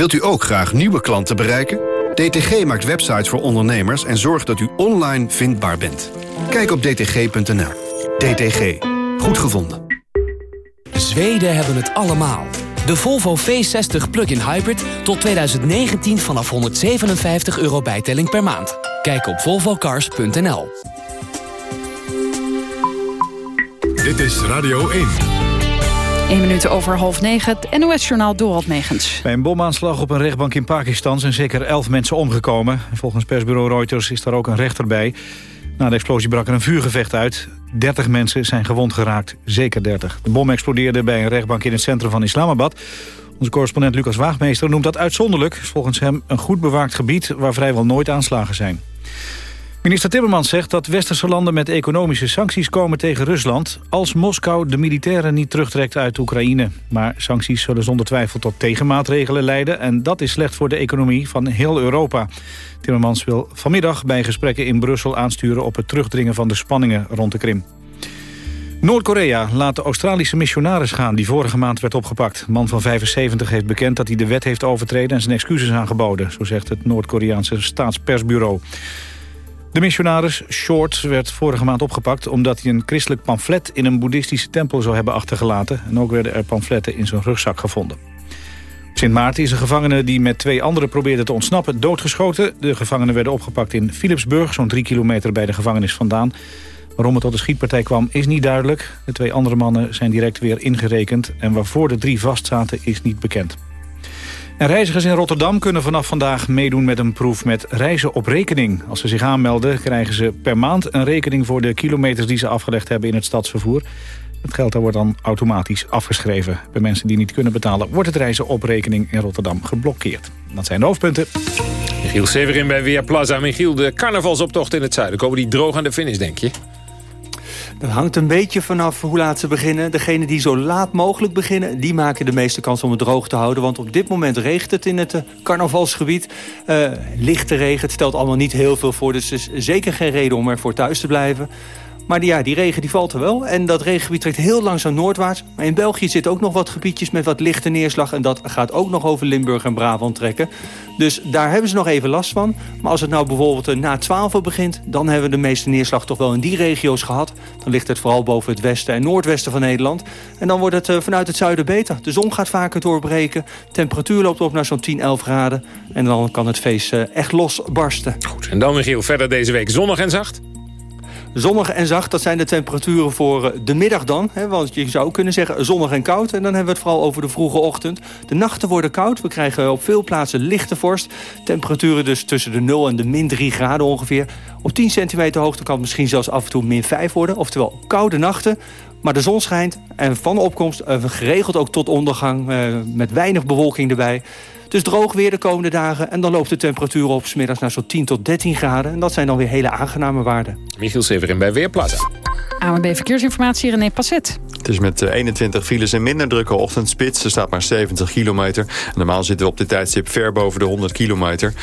Wilt u ook graag nieuwe klanten bereiken? DTG maakt websites voor ondernemers en zorgt dat u online vindbaar bent. Kijk op dtg.nl. DTG. Goed gevonden.
Zweden hebben het allemaal. De Volvo V60 Plug-in Hybrid tot 2019 vanaf 157 euro bijtelling per maand. Kijk op volvocars.nl.
Dit is Radio 1.
1 minuut over half negen. Het NOS-journaal Dorald Megens.
Bij een bomaanslag op een rechtbank in Pakistan zijn zeker elf mensen omgekomen. Volgens persbureau Reuters is daar ook een rechter bij. Na de explosie brak er een vuurgevecht uit. 30 mensen zijn gewond geraakt, zeker 30. De bom explodeerde bij een rechtbank in het centrum van Islamabad. Onze correspondent Lucas Waagmeester noemt dat uitzonderlijk. Volgens hem een goed bewaakt gebied waar vrijwel nooit aanslagen zijn. Minister Timmermans zegt dat westerse landen met economische sancties komen tegen Rusland... als Moskou de militairen niet terugtrekt uit Oekraïne. Maar sancties zullen zonder twijfel tot tegenmaatregelen leiden... en dat is slecht voor de economie van heel Europa. Timmermans wil vanmiddag bij gesprekken in Brussel aansturen... op het terugdringen van de spanningen rond de Krim. Noord-Korea laat de Australische missionaris gaan die vorige maand werd opgepakt. Man van 75 heeft bekend dat hij de wet heeft overtreden en zijn excuses aangeboden, zo zegt het Noord-Koreaanse staatspersbureau. De missionaris Short werd vorige maand opgepakt... omdat hij een christelijk pamflet in een boeddhistische tempel zou hebben achtergelaten. En ook werden er pamfletten in zijn rugzak gevonden. Op Sint Maarten is een gevangene die met twee anderen probeerde te ontsnappen doodgeschoten. De gevangenen werden opgepakt in Philipsburg, zo'n drie kilometer bij de gevangenis vandaan. Waarom het tot de schietpartij kwam is niet duidelijk. De twee andere mannen zijn direct weer ingerekend. En waarvoor de drie vastzaten is niet bekend. Reizigers in Rotterdam kunnen vanaf vandaag meedoen met een proef met reizen op rekening. Als ze zich aanmelden krijgen ze per maand een rekening voor de kilometers die ze afgelegd hebben in het stadsvervoer. Het geld daar wordt dan automatisch afgeschreven. Bij mensen die niet kunnen betalen wordt het reizen op rekening in Rotterdam geblokkeerd. Dat zijn de hoofdpunten.
Michiel Severin bij Weerplaza. Michiel, de carnavalsoptocht in het zuiden. Komen die droog aan de finish, denk je?
Dat hangt een beetje vanaf hoe laat ze beginnen. Degenen die zo laat mogelijk beginnen... die maken de meeste kans om het droog te houden. Want op dit moment regent het in het eh, carnavalsgebied. Eh, lichte regen, het stelt allemaal niet heel veel voor. Dus er is zeker geen reden om ervoor thuis te blijven. Maar die, ja, die regen die valt er wel. En dat regengebied trekt heel langzaam noordwaarts. Maar in België zitten ook nog wat gebiedjes met wat lichte neerslag. En dat gaat ook nog over Limburg en Brabant trekken. Dus daar hebben ze nog even last van. Maar als het nou bijvoorbeeld eh, na 12 uur begint... dan hebben we de meeste neerslag toch wel in die regio's gehad. Dan ligt het vooral boven het westen en noordwesten van Nederland. En dan wordt het eh, vanuit het zuiden beter. De zon gaat vaker doorbreken. Temperatuur loopt op naar zo'n 10, 11 graden. En dan kan het feest eh, echt losbarsten.
Goed, en dan Michiel, verder deze week zonnig en zacht?
Zonnig en zacht, dat zijn de temperaturen voor eh, de middag dan. Hè, want je zou kunnen zeggen zonnig en koud. En dan hebben we het vooral over de vroege ochtend. De nachten worden koud. We krijgen op veel plaatsen lichte vorst. Temperaturen dus tussen de 0 en de min 3 graden ongeveer. Op 10 centimeter hoogte kan het misschien zelfs af en toe min 5 worden. Oftewel koude nachten. Maar de zon schijnt en van opkomst uh, geregeld ook tot ondergang. Met weinig bewolking erbij. Dus droog weer de komende dagen. En dan loopt de temperatuur op smiddags naar zo'n 10 tot 13 graden. En dat zijn dan weer hele aangename waarden.
Michiel Severin bij Weerplaza.
ANWB Verkeersinformatie, René Passet.
Het is met 21 files en minder drukke ochtendspits. Er staat maar 70 kilometer. Normaal zitten we op dit tijdstip ver boven de 100 kilometer.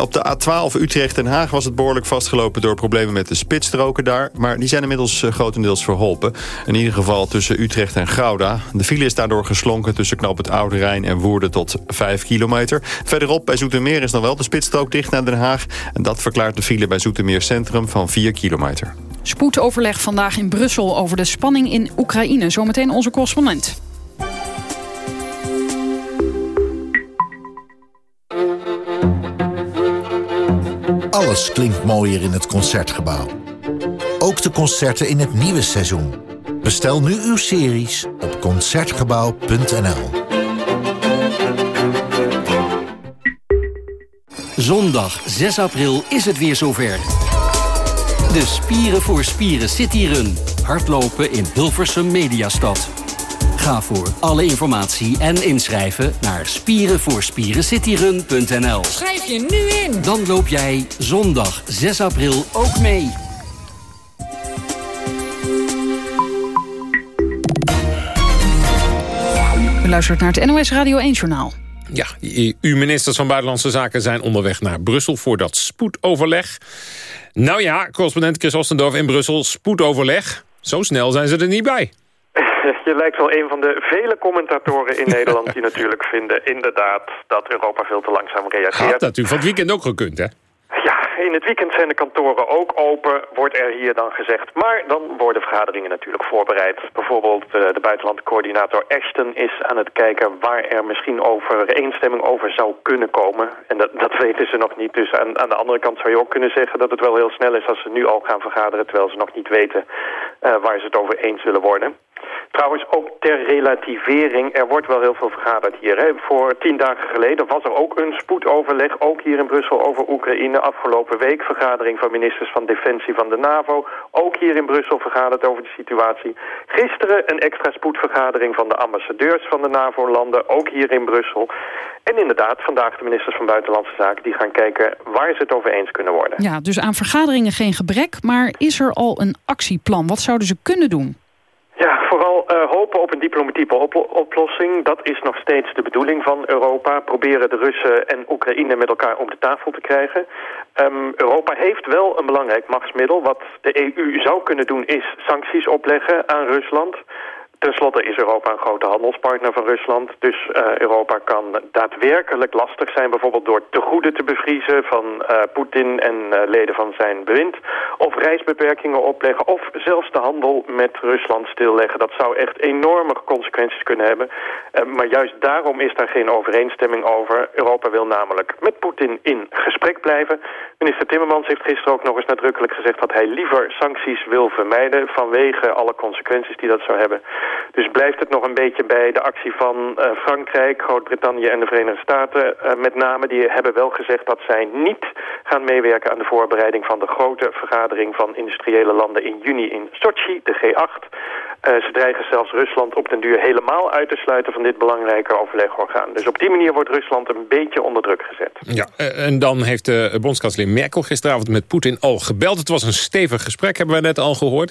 Op de A12 Utrecht-Den Haag was het behoorlijk vastgelopen... door problemen met de spitsstroken daar. Maar die zijn inmiddels grotendeels verholpen. In ieder geval tussen Utrecht en Gouda. De file is daardoor geslonken tussen knap het Oude Rijn en Woerden tot 5 kilometer. Verderop bij Zoetermeer is nog wel de spitsstrook dicht naar Den Haag. En dat verklaart de file bij Zoetermeer Centrum van 4 kilometer.
Spoedoverleg vandaag in Brussel over de spanning in Oekraïne. Zometeen onze correspondent.
Alles klinkt mooier in het Concertgebouw. Ook de concerten in het nieuwe seizoen. Bestel nu uw series op Concertgebouw.nl.
Zondag 6 april is het weer zover. De Spieren voor Spieren City Run. Hardlopen in Hilversum Mediastad. Ga voor alle informatie en inschrijven naar spierenvoorspierencityrun.nl.
Schrijf je nu in.
Dan loop jij zondag 6 april ook mee.
U luistert naar het NOS Radio 1-journaal.
Ja, uw ministers van Buitenlandse Zaken zijn onderweg naar Brussel... voor dat spoedoverleg. Nou ja, correspondent Chris Ostendorf in Brussel, spoedoverleg. Zo snel zijn ze er niet bij.
Je lijkt wel een van de vele commentatoren in Nederland... die natuurlijk vinden inderdaad dat Europa veel te langzaam reageert.
Had natuurlijk van het weekend ook gekund, hè?
In het weekend zijn de kantoren ook open, wordt er hier dan gezegd. Maar dan worden vergaderingen natuurlijk voorbereid. Bijvoorbeeld uh, de buitenlandcoördinator Ashton is aan het kijken... waar er misschien overeenstemming over zou kunnen komen. En dat, dat weten ze nog niet. Dus aan, aan, de andere kant zou je ook kunnen zeggen dat het wel heel snel is... als ze nu al gaan vergaderen, terwijl ze nog niet weten uh, waar ze het over eens willen worden. Trouwens, ook ter relativering, er wordt wel heel veel vergaderd hier. Voor tien dagen geleden was er ook een spoedoverleg, ook hier in Brussel over Oekraïne. Afgelopen week vergadering van ministers van Defensie van de NAVO. Ook hier in Brussel vergaderd over de situatie. Gisteren een extra spoedvergadering van de ambassadeurs van de NAVO-landen, ook hier in Brussel. En inderdaad, vandaag de ministers van Buitenlandse Zaken... die gaan kijken waar ze het over eens kunnen worden.
Ja, dus aan vergaderingen geen gebrek, maar is er al een actieplan? Wat zouden ze kunnen doen?
Ja, vooral uh, hopen op een diplomatieke op oplossing. Dat is nog steeds de bedoeling van Europa. Proberen de Russen en Oekraïne met elkaar om de tafel te krijgen. Um, Europa heeft wel een belangrijk machtsmiddel. Wat de EU zou kunnen doen is sancties opleggen aan Rusland... Ten slotte is Europa een grote handelspartner van Rusland. Dus uh, Europa kan daadwerkelijk lastig zijn... bijvoorbeeld door tegoeden te bevriezen van uh, Poetin en uh, leden van zijn bewind. Of reisbeperkingen opleggen. Of zelfs de handel met Rusland stilleggen. Dat zou echt enorme consequenties kunnen hebben. maar juist daarom is daar geen overeenstemming over. Europa wil namelijk met Poetin in gesprek blijven. Minister Timmermans heeft gisteren ook nog eens nadrukkelijk gezegd... dat hij liever sancties wil vermijden... vanwege alle consequenties die dat zou hebben... Dus blijft het nog een beetje bij de actie van uh, Frankrijk, Groot-Brittannië en de Verenigde Staten. Uh, met name die hebben wel gezegd dat zij niet gaan meewerken aan de voorbereiding van de grote vergadering van industriële landen in juni in Sochi, de G8. Uh, ze dreigen zelfs Rusland op den duur helemaal uit te sluiten van dit belangrijke overlegorgaan. Dus op die manier wordt Rusland een beetje onder druk gezet.
Ja, en dan heeft de bondskanselier Merkel gisteravond met Poetin al gebeld. Het was een stevig gesprek, hebben we net al gehoord.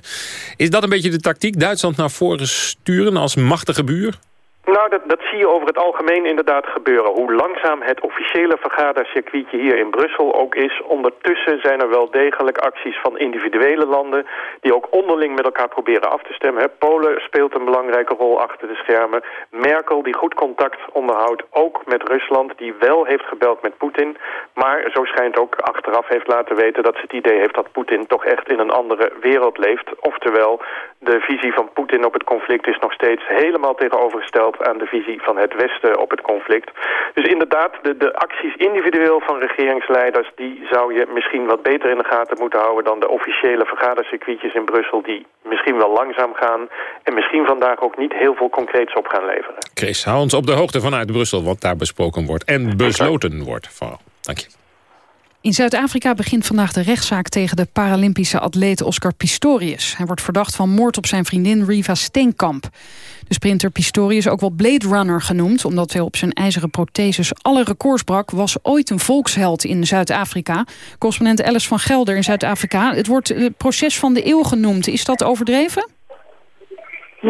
Is dat een beetje de tactiek? Duitsland naar voren sturen als machtige buur?
Nou, dat, dat zie je over het algemeen inderdaad gebeuren. Hoe langzaam het officiële vergadercircuitje hier in Brussel ook is... ondertussen zijn er wel degelijk acties van individuele landen... die ook onderling met elkaar proberen af te stemmen. Polen speelt een belangrijke rol achter de schermen. Merkel, die goed contact onderhoudt, ook met Rusland... die wel heeft gebeld met Poetin... maar zo schijnt ook achteraf heeft laten weten... dat ze het idee heeft dat Poetin toch echt in een andere wereld leeft. Oftewel, de visie van Poetin op het conflict is nog steeds helemaal tegenovergesteld aan de visie van het Westen op het conflict. Dus inderdaad, de, de acties individueel van regeringsleiders... die zou je misschien wat beter in de gaten moeten houden... dan de officiële vergadercircuitjes in Brussel... die misschien wel langzaam gaan... en misschien vandaag ook niet heel veel concreets op gaan leveren.
Chris, hou ons op de hoogte vanuit Brussel... wat daar besproken wordt en besloten wordt. Vooral. Dank je.
In Zuid-Afrika begint vandaag de rechtszaak tegen de Paralympische atleet Oscar Pistorius. Hij wordt verdacht van moord op zijn vriendin Riva Steenkamp. De sprinter Pistorius, ook wel Blade Runner genoemd... omdat hij op zijn ijzeren protheses alle records brak... was ooit een volksheld in Zuid-Afrika. Correspondent Alice van Gelder in Zuid-Afrika. Het wordt het proces van de eeuw genoemd. Is dat overdreven?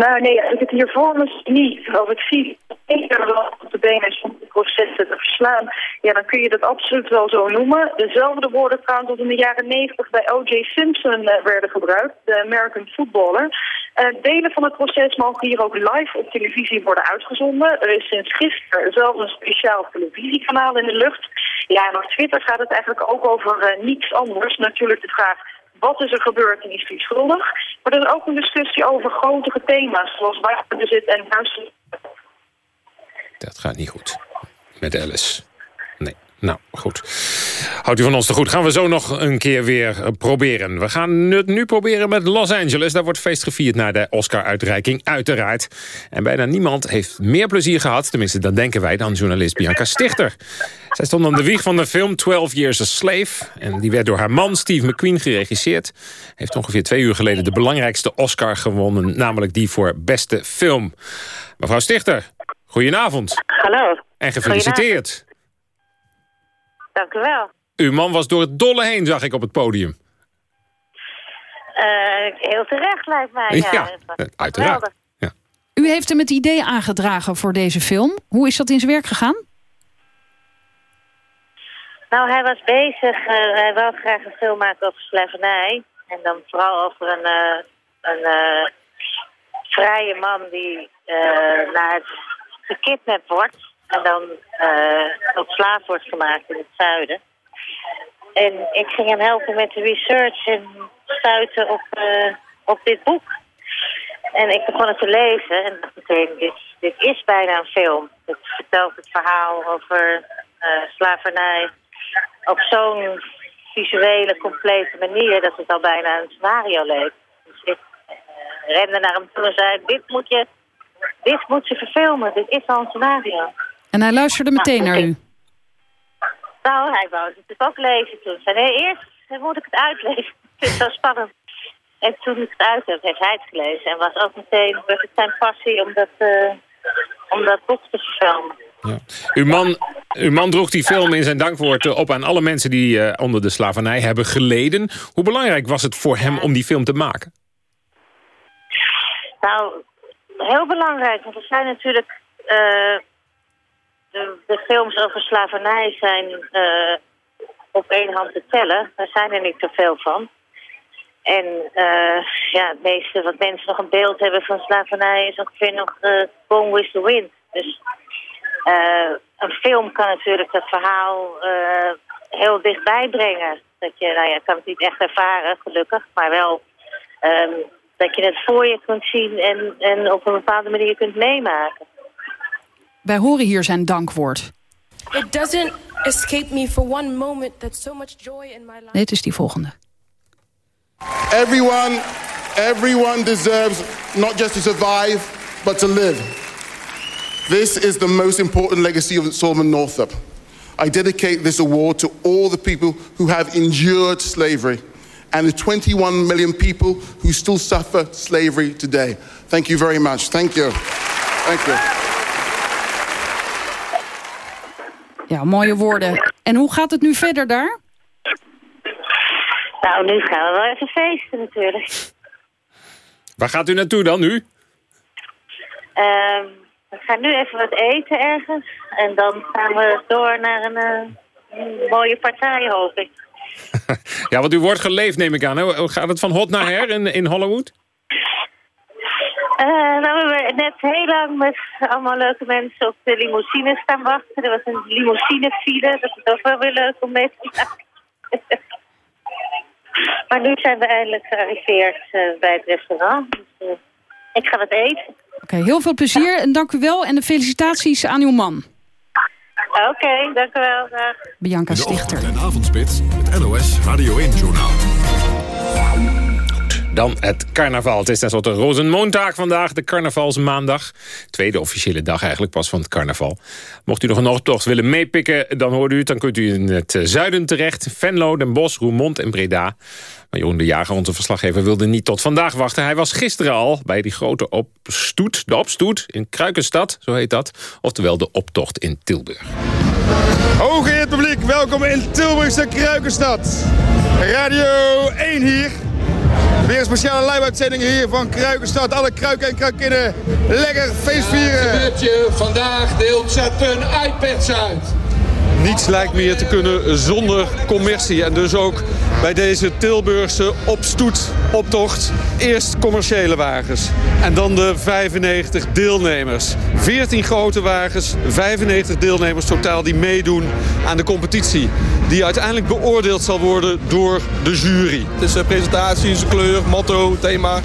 Nou nee, als ik het hier voor me niet, of ik zie één wel op de benen is om de processen te verslaan, ja, dan kun je dat absoluut wel zo noemen. Dezelfde woorden trouwens als in de jaren negentig bij O.J. Simpson eh, werden gebruikt, de American footballer. Uh, delen van het proces mogen hier ook live op televisie worden uitgezonden. Er is sinds gisteren zelfs een speciaal televisiekanaal in de lucht. Ja, en op Twitter gaat het eigenlijk ook over uh, niets anders. Natuurlijk de vraag wat is er gebeurd en is schuldig? Maar er is ook een discussie over grotere thema's, zoals wapenbezit en huis.
Dat gaat niet goed met Alice. Nou goed. Houdt u van ons te goed. Gaan we zo nog een keer weer eh, proberen. We gaan het nu proberen met Los Angeles. Daar wordt feest gevierd na de Oscar-uitreiking, uiteraard. En bijna niemand heeft meer plezier gehad... tenminste, dat denken wij, dan journalist Bianca Stichter. Zij stond aan de wieg van de film 12 Years a Slave. En die werd door haar man Steve McQueen geregisseerd. Heeft ongeveer twee uur geleden de belangrijkste Oscar gewonnen. Namelijk die voor beste film. Mevrouw Stichter, goedenavond.
Hallo.
En gefeliciteerd.
Dank u wel.
Uw man was door het dolle heen, zag ik op het podium.
Uh, heel terecht, lijkt mij. Ja,
ja uiteraard. Ja.
U heeft hem het idee aangedragen voor deze film. Hoe is dat in zijn werk gegaan?
Nou, hij was bezig. Uh, hij wil graag een film maken over slavernij. En dan vooral over een, uh, een uh, vrije man die naar het gekidnapt wordt. En dan tot slaaf wordt gemaakt in het zuiden. En ik ging hem helpen met de research en stuiten op, op dit boek. En ik begon het te lezen en dacht meteen, dit, dit is bijna een film. Het vertelt het verhaal over slavernij op zo'n visuele, complete manier... dat het al bijna een scenario leek. Dus ik rende naar hem toe en zei... dit moet je, dit moet je verfilmen, dit is al een scenario.
En hij luisterde meteen
nou,
naar u?
Nou, hij wou het natuurlijk ook lezen toen. Zei, nee, eerst moet ik het uitlezen. Ik vind het zo spannend. En toen ik het uit heb, heeft hij het gelezen. En was ook meteen zijn passie om dat, uh, om dat boek te verfilmen.
Ja. Uw, man, uw man droeg die film in zijn dankwoord op aan alle mensen die uh, onder de slavernij hebben geleden. Hoe belangrijk was het voor hem om die film te maken?
Nou, heel belangrijk. Want er zijn natuurlijk... Uh, de, films over slavernij zijn uh, op één hand te tellen. Daar zijn er niet zoveel van. En ja, het meeste wat mensen nog een beeld hebben van slavernij... is ongeveer nog Gone with the Wind. Dus uh, een film kan natuurlijk het verhaal uh, heel dichtbij brengen. Dat je, nou ja, kan het niet echt ervaren, gelukkig, maar wel um, dat je het voor je kunt zien en, en op een bepaalde manier kunt meemaken.
Wij horen hier zijn dankwoord.
It doesn't escape me for one moment that so much joy in my life.
Dit is die volgende.
Everyone, everyone deserves not just to survive, but to live. This is the most important legacy of Solomon Northup. I dedicate this award to all the people who have endured slavery and the 21 million people who still suffer slavery today. Thank you very much. Thank you. Thank you.
Ja, mooie woorden. En hoe gaat het nu verder daar?
Nou, nu gaan we wel even feesten natuurlijk.
Waar gaat u naartoe dan nu?
Um, we gaan nu even wat eten ergens. En dan gaan we door naar een, uh, een mooie partij, hoop ik.
ja, want u wordt geleefd, neem ik aan. Hè? Gaat het van hot naar her in, in Hollywood?
Uh, nou, we hebben net heel lang met allemaal leuke mensen op de limousine staan wachten. Er was een limousinefile, dat is ook wel weer leuk om mee te maken. maar nu zijn we eindelijk gearriveerd uh, bij het restaurant. Dus ik ga wat eten.
Oké, okay, heel veel plezier en dank u wel. En de felicitaties aan uw man.
Oké, okay, dank u wel. Dag.
Bianca
de
Stichter.
en avondspits, het NOS Radio 1-journaal.
Dan het carnaval. Het is tenslotte Rozenmoontaag vandaag, de carnavalsmaandag. Tweede officiële dag eigenlijk pas van het carnaval. Mocht u nog een optocht willen meepikken, dan hoort u het. Dan kunt u in het zuiden terecht. Venlo, Den Bosch, Roermond en Breda. Maar Jeroen de Jager, onze verslaggever, wilde niet tot vandaag wachten. Hij was gisteren al bij die grote opstoet, de opstoet in Kruikenstad, zo heet dat. Oftewel de optocht in Tilburg.
Hooggeëerd publiek, welkom in Tilburgse Kruikenstad. Radio 1 hier. Weer een speciale live-uitzending hier van Kruikenstad. Alle kruiken en kruikinnen lekker feestvieren.
Ja, vandaag deelt Saturn iPads uit.
Niets lijkt meer te kunnen zonder commercie. En dus ook bij deze Tilburgse opstoet-optocht. Eerst commerciële wagens. En dan de 95 deelnemers. 14 grote wagens, 95 deelnemers totaal die meedoen aan de competitie. Die uiteindelijk beoordeeld zal worden door de jury.
Het is een presentatie, een kleur, motto, thema,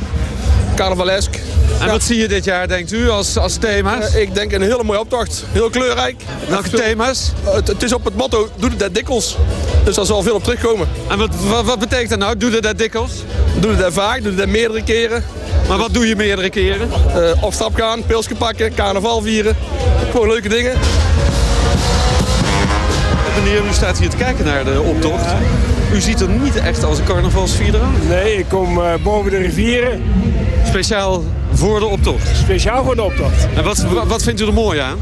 carnavalesk.
En wat zie je dit jaar, denkt u, als, als thema's?
ik denk een hele mooie optocht. Heel kleurrijk.
Welke thema's?
Het, het, is op het motto, doe het dat dikwijls. Dus daar zal veel op terugkomen.
En wat, wat, wat betekent dat nou, doe het dat dikwijls?
Doe het dat vaak, doe het dat meerdere keren.
Maar wat doe je meerdere keren?
Uh, op stap gaan, pilsje pakken, carnaval vieren. Gewoon leuke dingen.
Meneer, u staat hier te kijken naar de optocht. U ziet er niet echt als een carnavalsvierder uit.
Nee, ik kom uh, boven de rivieren.
Speciaal voor de optocht?
Speciaal voor de optocht.
En wat, wat vindt u er mooi aan?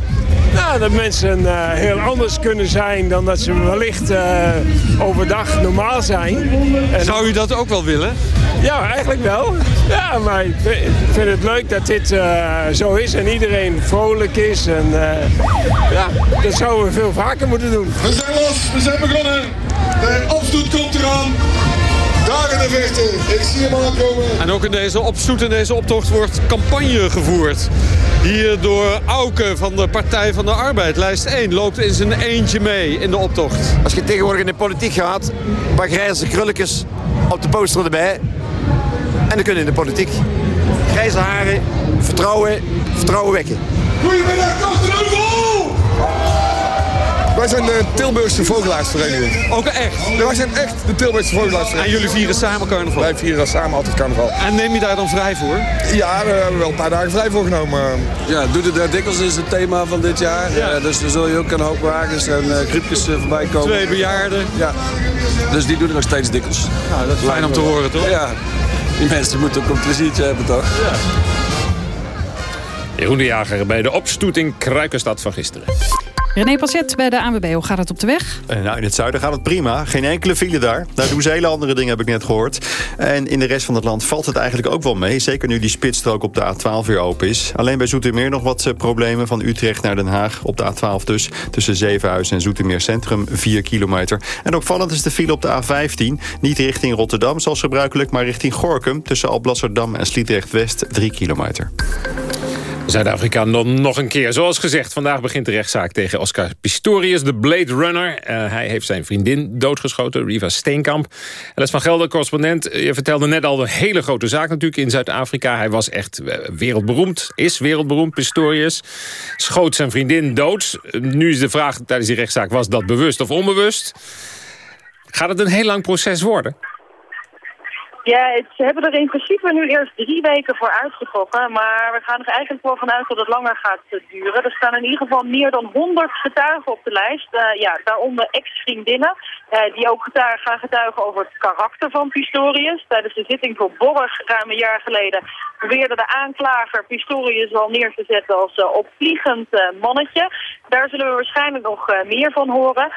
Nou, dat mensen uh, heel anders kunnen zijn dan dat ze wellicht uh, overdag normaal zijn.
En Zou u dat ook wel willen?
Ja, eigenlijk wel. Ja, maar ik vind het leuk dat dit uh, zo is en iedereen vrolijk is. En ja, dat zouden we veel vaker moeten doen.
We zijn los, we zijn begonnen. De opstoot komt eraan. Dagen de vechten. Ik zie hem aankomen.
En ook in deze opstoet, in deze optocht wordt campagne gevoerd. Hier door Auke van de Partij van de Arbeid. Lijst 1 loopt in zijn eentje mee in de optocht.
Als je tegenwoordig in de politiek gaat, een paar grijze krulletjes op de poster erbij. En dan kunnen in de politiek. Grijze haren, vertrouwen, vertrouwen wekken.
Goedemiddag, Kastenheuvel!
Wij zijn de Tilburgse Vogelaarsvereniging.
Ook echt?
wij zijn echt de Tilburgse Vogelaarsvereniging.
En jullie vieren samen carnaval?
Wij vieren samen altijd carnaval.
En neem je daar dan vrij voor?
Ja, we hebben wel een paar dagen vrij voor genomen.
Ja, Doe het daar dikwijls is het thema van dit jaar. Ja. Uh, dus er zul je ook een hoop wagens en uh, kriepjes uh, voorbij komen.
Twee bejaarden.
Ja. Dus die doen er nog steeds dikwijls.
Nou, dat is fijn om te horen, toch?
Ja. Die mensen moeten ook een pleziertje hebben, toch? Ja.
Jeroen de Jager bij de opstoeting Kruikenstad van gisteren.
René Passet bij de ANWB, hoe gaat het op de weg?
Nou, in het zuiden gaat het prima. Geen enkele file daar. Daar doen ze hele andere dingen, heb ik net gehoord. En in de rest van het land valt het eigenlijk ook wel mee. Zeker nu die spitsstrook op de A12 weer open is. Alleen bij Zoetermeer nog wat problemen. Van Utrecht naar Den Haag op de A12 dus. Tussen Zevenhuizen en Zoetermeer Centrum 4 kilometer. En opvallend is de file op de A15. Niet richting Rotterdam zoals gebruikelijk, maar richting Gorkum. Tussen Alblasserdam en Sliedrecht West 3 kilometer.
Zuid-Afrika nog een keer. Zoals gezegd, vandaag begint de rechtszaak tegen Oscar Pistorius, de Blade Runner. Uh, hij heeft zijn vriendin doodgeschoten, Riva Steenkamp. Les van Gelder, correspondent. Je vertelde net al de hele grote zaak natuurlijk in Zuid-Afrika. Hij was echt wereldberoemd, is wereldberoemd, Pistorius. Schoot zijn vriendin dood. Nu is de vraag tijdens die rechtszaak, was dat bewust of onbewust? Gaat het een heel lang proces worden?
Ja, het, ze hebben er in principe nu eerst drie weken voor uitgetrokken. Maar we gaan er eigenlijk voor vanuit dat het langer gaat duren. Er staan in ieder geval meer dan 100 getuigen op de lijst. Uh, ja, daaronder ex-vriendinnen. Uh, die ook getuigen, gaan getuigen over het karakter van Pistorius. Tijdens de zitting voor Borg ruim een jaar geleden probeerde de aanklager Pistorius al neer te zetten als uh, opvliegend mannetje. Daar zullen we waarschijnlijk nog meer van horen.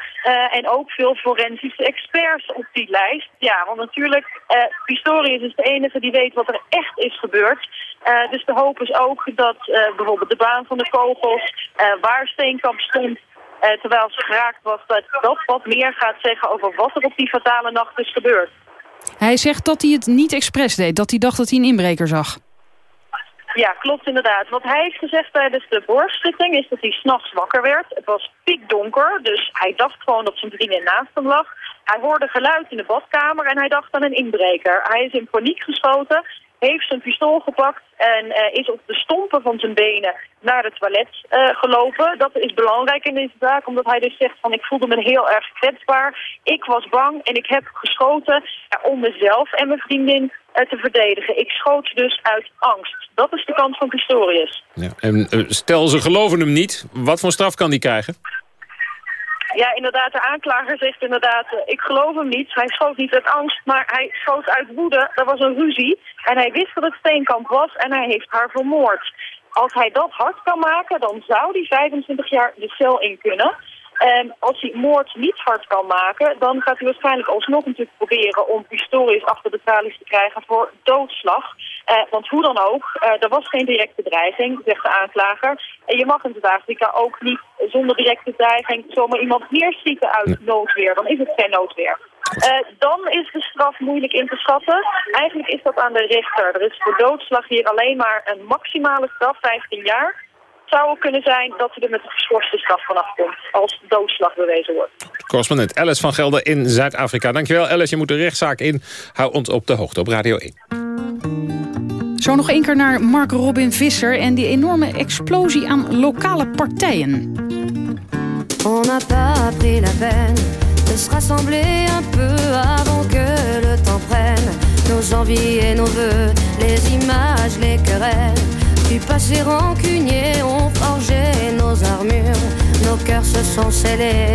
en ook veel forensische experts op die lijst. Ja, want natuurlijk, is de enige die weet wat er echt is gebeurd. Uh, dus de hoop is ook dat uh, bijvoorbeeld de baan van de kogels, uh, waar Steenkamp stond, terwijl ze geraakt was, dat dat wat meer gaat zeggen over wat er op die fatale nacht is gebeurd.
Hij zegt dat hij het niet expres deed, dat hij dacht dat hij een inbreker zag.
Ja, klopt inderdaad. Wat hij heeft gezegd tijdens de borstzitting is dat hij s'nachts wakker werd. Het was piekdonker, dus hij dacht gewoon dat zijn vriendin naast hem lag. Hij hoorde geluid in de badkamer en hij dacht aan een inbreker. Hij is in paniek geschoten, heeft zijn pistool gepakt en uh, is op de stompen van zijn benen naar het toilet uh, gelopen. Dat is belangrijk in deze zaak, omdat hij dus zegt van ik voelde me heel erg kwetsbaar. Ik was bang en ik heb geschoten om mezelf en mijn vriendin uh, te verdedigen. Ik schoot dus uit angst. Dat is de kant van Pistorius.
Ja, en stel ze geloven hem niet, wat voor straf kan hij krijgen?
Ja, inderdaad, de aanklager zegt inderdaad, uh, ik geloof hem niet. Hij schoot niet uit angst, maar hij schoot uit woede. Er was een ruzie en hij wist dat het Steenkamp was en hij heeft haar vermoord. Als hij dat hard kan maken, dan zou hij 25 jaar de cel in kunnen. En als hij moord niet hard kan maken, dan gaat hij waarschijnlijk alsnog natuurlijk proberen om Pistorius achter de tralies te krijgen voor doodslag. Eh, want hoe dan ook, eh, er was geen directe dreiging, zegt de aanklager. En je mag in Zuid-Afrika ook niet zonder directe dreiging zomaar iemand neerschieten uit noodweer. Dan is het geen noodweer. Eh, dan is de straf moeilijk in te schatten. Eigenlijk is dat aan de rechter. Er is voor doodslag hier alleen maar een maximale straf, 15 jaar. Het zou kunnen zijn dat hij er met een geschorste straf vanaf komt als doodslag bewezen wordt.
Correspondent Alice van Gelder in Zuid-Afrika. Dankjewel Alice, je moet de rechtszaak in. Hou ons op de hoogte op Radio 1.
Zo nog één keer naar Mark Robin Visser en die enorme explosie aan lokale partijen.
On n'a pas pris la peine de se rassembler un peu avant que le temps prenne nos envies et nos voeux, les images, les querelles. Du passé rancunier. Ont forgé nos armures, nos cœurs se sont scellés.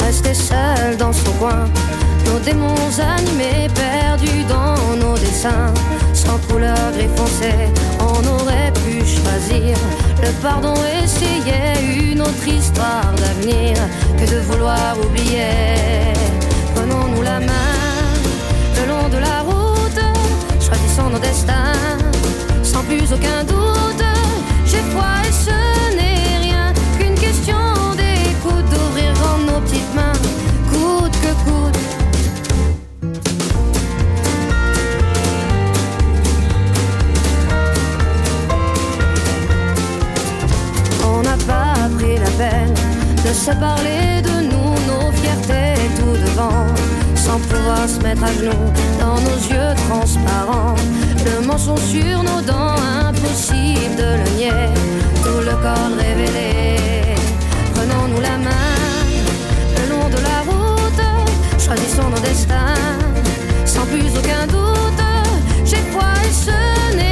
Rester seul dans son coin, nos démons animés, perdus dans nos dessins, sans couleur gris foncé, on aurait pu choisir. Le pardon, essayer une autre histoire d'avenir que de vouloir oublier. Le long de la route, choisissons nos destins, sans plus aucun doute. J'ai foi et ce n'est rien qu'une question d'écoute, d'ouvrir grand nos petites mains, coûte que coûte. On n'a pas pris la peine de se parler de nous, nos fiertés tout devant, pouvoir se mettre à genoux dans nos yeux transparents. Le mensonge sur nos dents, impossible de le nier, tout le corps révélé. Prenons-nous la main le long de la route, choisissons nos destins, sans plus aucun doute. J'ai foi et ce n'est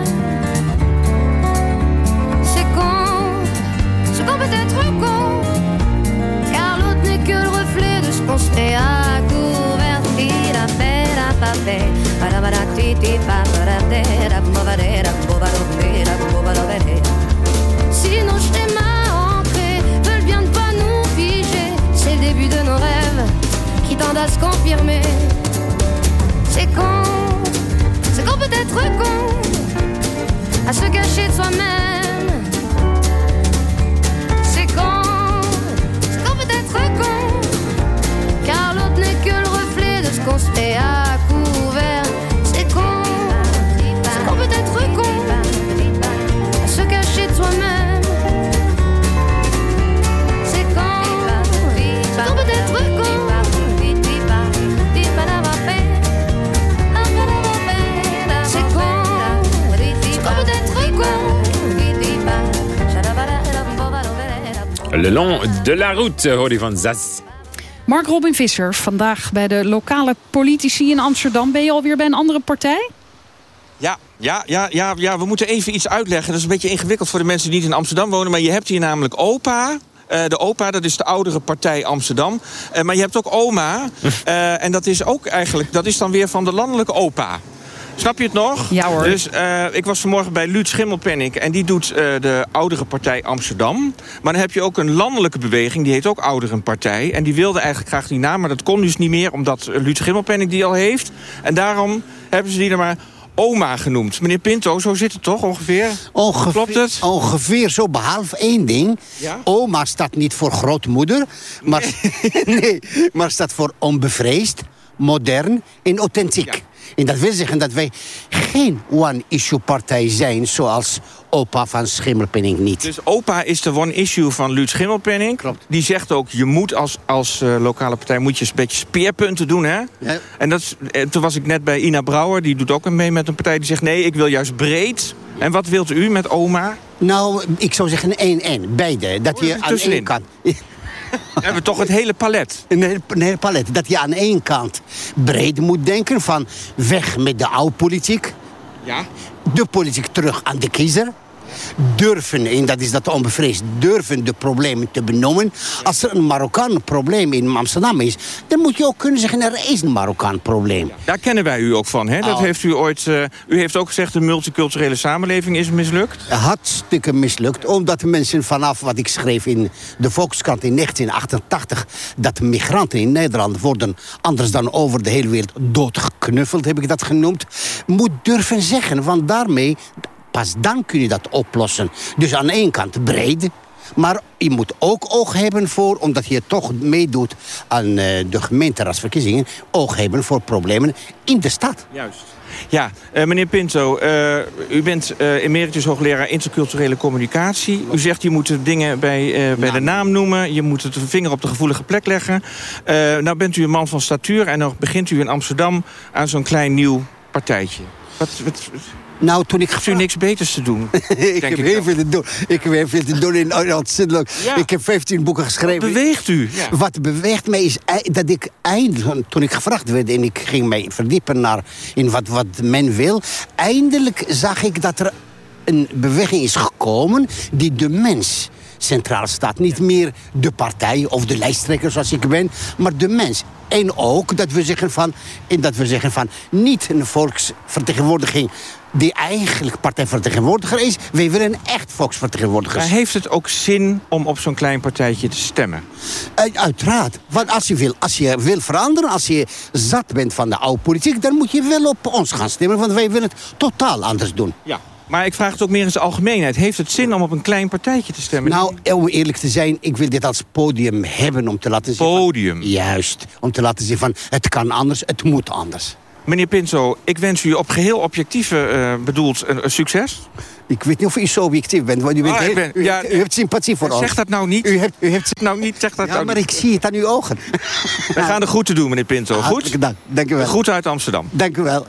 À couvert. Tira, pera, papé, para, para, ti, ti, pa, para, tera, movadera, bobadopera, bobadopera. Si nos schémas ancrés veulent bien ne pas nous figer, c'est le début de nos rêves qui tendent à se confirmer. C'est con, c'est qu'on peut être con à se cacher de soi-même. Le
long de la route, hoor je van Zaz.
Mark Robin Visser, vandaag bij de lokale politici in Amsterdam. Ben je alweer bij een andere partij?
Ja, ja, ja, ja, ja, we moeten even iets uitleggen. Dat is een beetje ingewikkeld voor de mensen die niet in Amsterdam wonen. Maar je hebt hier namelijk OPA. Eh, de OPA, dat is de oudere partij Amsterdam. Eh, maar je hebt ook OMA. eh, en dat is ook eigenlijk, dat is dan weer van de landelijke OPA. Snap je het nog?
Ja hoor.
Dus eh, ik was vanmorgen bij Luut Schimmelpenninck... en die doet eh, de oudere partij Amsterdam. Maar dan heb je ook een landelijke beweging, die heet ook Ouderenpartij. En die wilde eigenlijk graag die naam, maar dat kon dus niet meer... omdat Luut Schimmelpenninck die al heeft. En daarom hebben ze die er maar oma genoemd. Meneer Pinto, zo zit het toch ongeveer?
Ongeveer,
Klopt het?
Ongeveer zo, behalve één ding.
Ja?
Oma staat niet voor grootmoeder, maar, nee, maar staat voor onbevreesd, modern en authentiek. En dat wil zeggen dat wij geen one-issue-partij zijn... zoals opa van Schimmelpenning niet.
Dus opa is de one-issue van Luut Schimmelpenning.
Klopt.
Die zegt ook, je moet als, als eh, lokale partij moet je een beetje speerpunten doen. Hè?
Ja.
En dat is, eh, toen was ik net bij Ina Brouwer. Die doet ook mee met een partij die zegt... nee, ik wil juist breed. En wat wilt u met oma?
Nou, ik zou zeggen 1-1, beide. Dat je aan één kant...
We hebben toch het hele palet.
Een hele, een hele palet. Dat je aan één kant breed moet denken van weg met de oude politiek.
Ja.
De politiek terug aan de kiezer. Durven, en dat is dat onbevreesd, durven de problemen te benoemen. Als er een Marokkaan probleem in Amsterdam is, dan moet je ook kunnen zeggen er is een Marokkaan probleem.
Daar kennen wij u ook van. Hè? Dat
Oh.
heeft u ooit. eh, u heeft ook gezegd de multiculturele samenleving is mislukt.
Hartstikke mislukt, omdat de mensen vanaf wat ik schreef in de Volkskrant in 1988... dat migranten in Nederland worden, anders dan over de hele wereld... doodgeknuffeld, heb ik dat genoemd, moet durven zeggen. Want daarmee, pas dan kun je dat oplossen. Dus aan één kant breed... Maar je moet ook oog hebben voor, omdat je toch meedoet aan eh, de gemeenteraadsverkiezingen, oog hebben voor problemen in de stad.
Juist. Ja, eh, meneer Pinto, eh, u bent eh, emeritus hoogleraar interculturele communicatie. U zegt je moet de dingen bij, bij de naam noemen. Je moet het vinger op de gevoelige plek leggen. Nou bent u een man van statuur en dan begint u in Amsterdam aan zo'n klein nieuw partijtje. Wat, wat,
Nou, toen ik
heeft u niks beters te doen?
ik
denk
heb
ik
heel veel te doen. Ik heb heel veel te doen in ontzettend
Ja.
Ik heb 15 boeken geschreven.
Wat beweegt u? Ja.
Wat beweegt mij is dat ik eindelijk, toen ik gevraagd werd en ik ging mij verdiepen naar in wat, wat men wil, eindelijk zag ik dat er een beweging is gekomen die de mens centraal staat. Niet meer de partij of de lijsttrekker zoals ik ben, maar de mens. En ook dat we zeggen van, en dat we zeggen van niet een volksvertegenwoordiging die eigenlijk partijvertegenwoordiger is. Wij willen echt volksvertegenwoordigers.
Maar heeft het ook zin om op zo'n klein partijtje te stemmen?
Uit- Uiteraard. Want als je, wil, als je wil veranderen, als je zat bent van de oude politiek... dan moet je wel op ons gaan stemmen, want wij willen het totaal anders doen.
Ja. Maar ik vraag het ook meer in zijn algemeenheid. Heeft het zin om op een klein partijtje te stemmen?
Nou, om eerlijk te zijn, ik wil dit als podium hebben om te laten zien... van-
Podium.
juist, om te laten zien van het kan anders, het moet anders.
Meneer Pinto, ik wens u op geheel objectieve eh, bedoeld een, een succes.
Ik weet niet of u zo objectief bent, want u, bent
Ah,
heel-
ben-
u,
ja,
u hebt sympathie voor ons.
Zeg dat nou niet.
U hebt, u hebt...
Nou niet, zeg dat
Ja,
nou
maar
niet.
ik zie het aan uw ogen.
We gaan de groeten doen, meneer Pinto. Goed?
Dank. Dank u wel.
Groeten uit Amsterdam.
Dank u wel.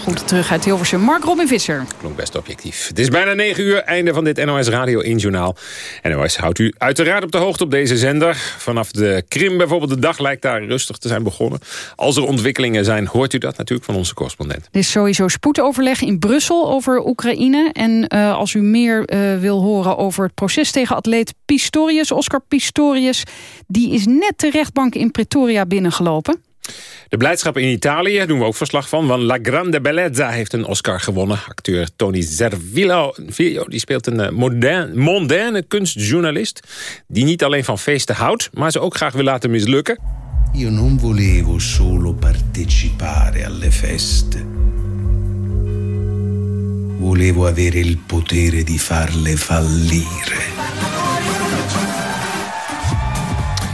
Goed, terug uit Hilversum. Mark Robin Visser.
Klonk best objectief. Het is bijna 9 uur, einde van dit NOS Radio 1 Journaal. NOS houdt u uiteraard op de hoogte op deze zender. Vanaf de Krim bijvoorbeeld, de dag lijkt daar rustig te zijn begonnen. Als er ontwikkelingen zijn, hoort u dat natuurlijk van onze correspondent.
Er is sowieso spoedoverleg in Brussel over Oekraïne. En eh, als u meer eh, wil horen over het proces tegen atleet Pistorius, Oscar Pistorius... die is net de rechtbank in Pretoria binnengelopen.
De blijdschap in Italië doen we ook verslag van. Want La Grande Bellezza heeft een Oscar gewonnen. Acteur Tony Servillo die speelt een eh, modern, mondaine kunstjournalist... die niet alleen van feesten houdt, maar ze ook graag wil laten mislukken.
Io non volevo solo partecipare alle feste. Volevo avere il potere di farle fallire.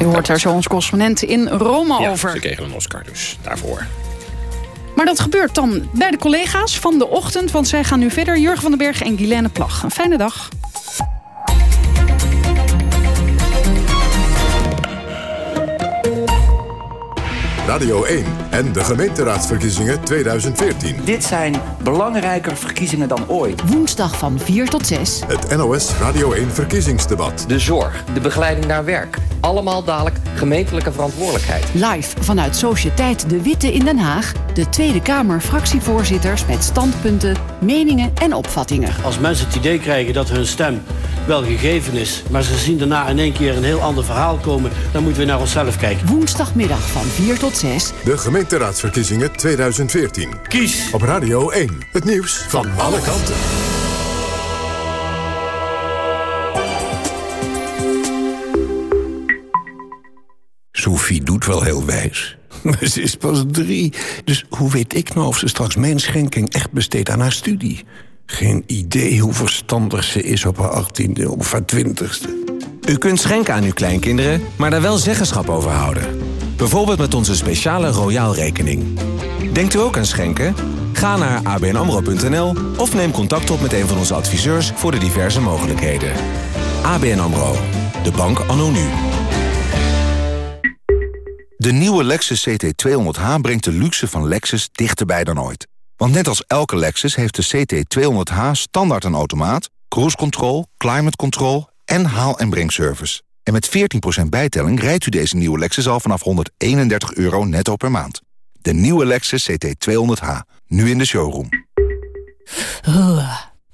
U hoort daar zo ons correspondent in Rome
Ja,
over.
ze kregen een Oscar dus daarvoor.
Maar dat gebeurt dan bij de collega's van de ochtend... want zij gaan nu verder. Jurgen van den Berg en Guilaine Plag. Een fijne dag.
Radio 1 en de gemeenteraadsverkiezingen 2014.
Dit zijn belangrijker verkiezingen dan ooit.
Woensdag van 4 tot 6.
Het NOS Radio 1 verkiezingsdebat.
De zorg, de begeleiding naar werk. Allemaal dadelijk gemeentelijke verantwoordelijkheid.
Live vanuit Sociëteit De Witte in Den Haag. De Tweede Kamer fractievoorzitters met standpunten, meningen en opvattingen.
Als mensen het idee krijgen dat hun stem wel gegeven is... maar ze zien daarna in één keer een heel ander verhaal komen... dan moeten we naar onszelf kijken.
Woensdagmiddag van 4 tot 6.
De gemeenteraadsverkiezingen 2014.
Kies
Op Radio 1. Het nieuws van alle kanten.
Sophie doet wel heel wijs. Maar ze is pas drie. Dus hoe weet ik nou of ze straks mijn schenking echt besteedt aan haar studie? Geen idee hoe verstandig ze is op haar achttiende of haar twintigste.
U kunt schenken aan uw kleinkinderen, maar daar wel zeggenschap over houden. Bijvoorbeeld met onze speciale Royaal-rekening.
Denkt u ook aan schenken? Ga naar abnamro.nl of neem contact op met een van onze adviseurs voor de diverse mogelijkheden. ABN AMRO. De bank anno nu.
De nieuwe Lexus CT200H brengt de luxe van Lexus dichterbij dan ooit. Want net als elke Lexus heeft de CT200H standaard een automaat... cruise control, climate control en haal- en brengservice. En met 14% bijtelling rijdt u deze nieuwe Lexus al vanaf 131 euro netto per maand. De nieuwe Lexus CT200H, nu in de showroom.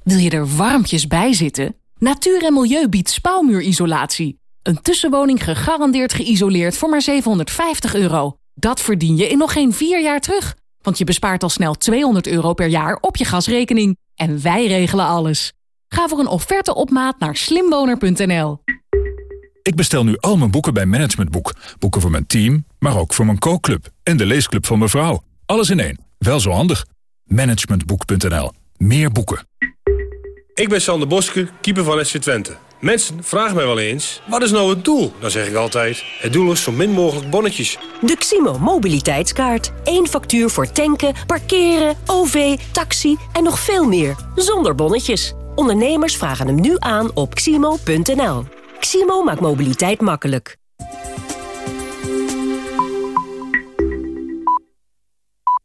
Wil je er warmpjes bij zitten? Natuur en Milieu biedt spouwmuurisolatie. Een tussenwoning gegarandeerd geïsoleerd voor maar 750 euro. Dat verdien je in nog geen vier jaar terug. Want je bespaart al snel 200 euro per jaar op je gasrekening. En wij regelen alles. Ga voor een offerte op maat naar slimwoner.nl.
Ik bestel nu al mijn boeken bij Managementboek. Boeken voor mijn team, maar ook voor mijn kookclub. En de leesclub van mijn vrouw. Alles in één. Wel zo handig. Managementboek.nl. Meer boeken.
Ik ben Sander Boske, keeper van SC Twente. Mensen vragen mij wel eens, wat is nou het doel? Dan zeg ik altijd, het doel is zo min mogelijk bonnetjes.
De Ximo mobiliteitskaart. Eén factuur voor tanken, parkeren, OV, taxi en nog veel meer. Zonder bonnetjes. Ondernemers vragen hem nu aan op ximo.nl. Maximo maakt mobiliteit makkelijk.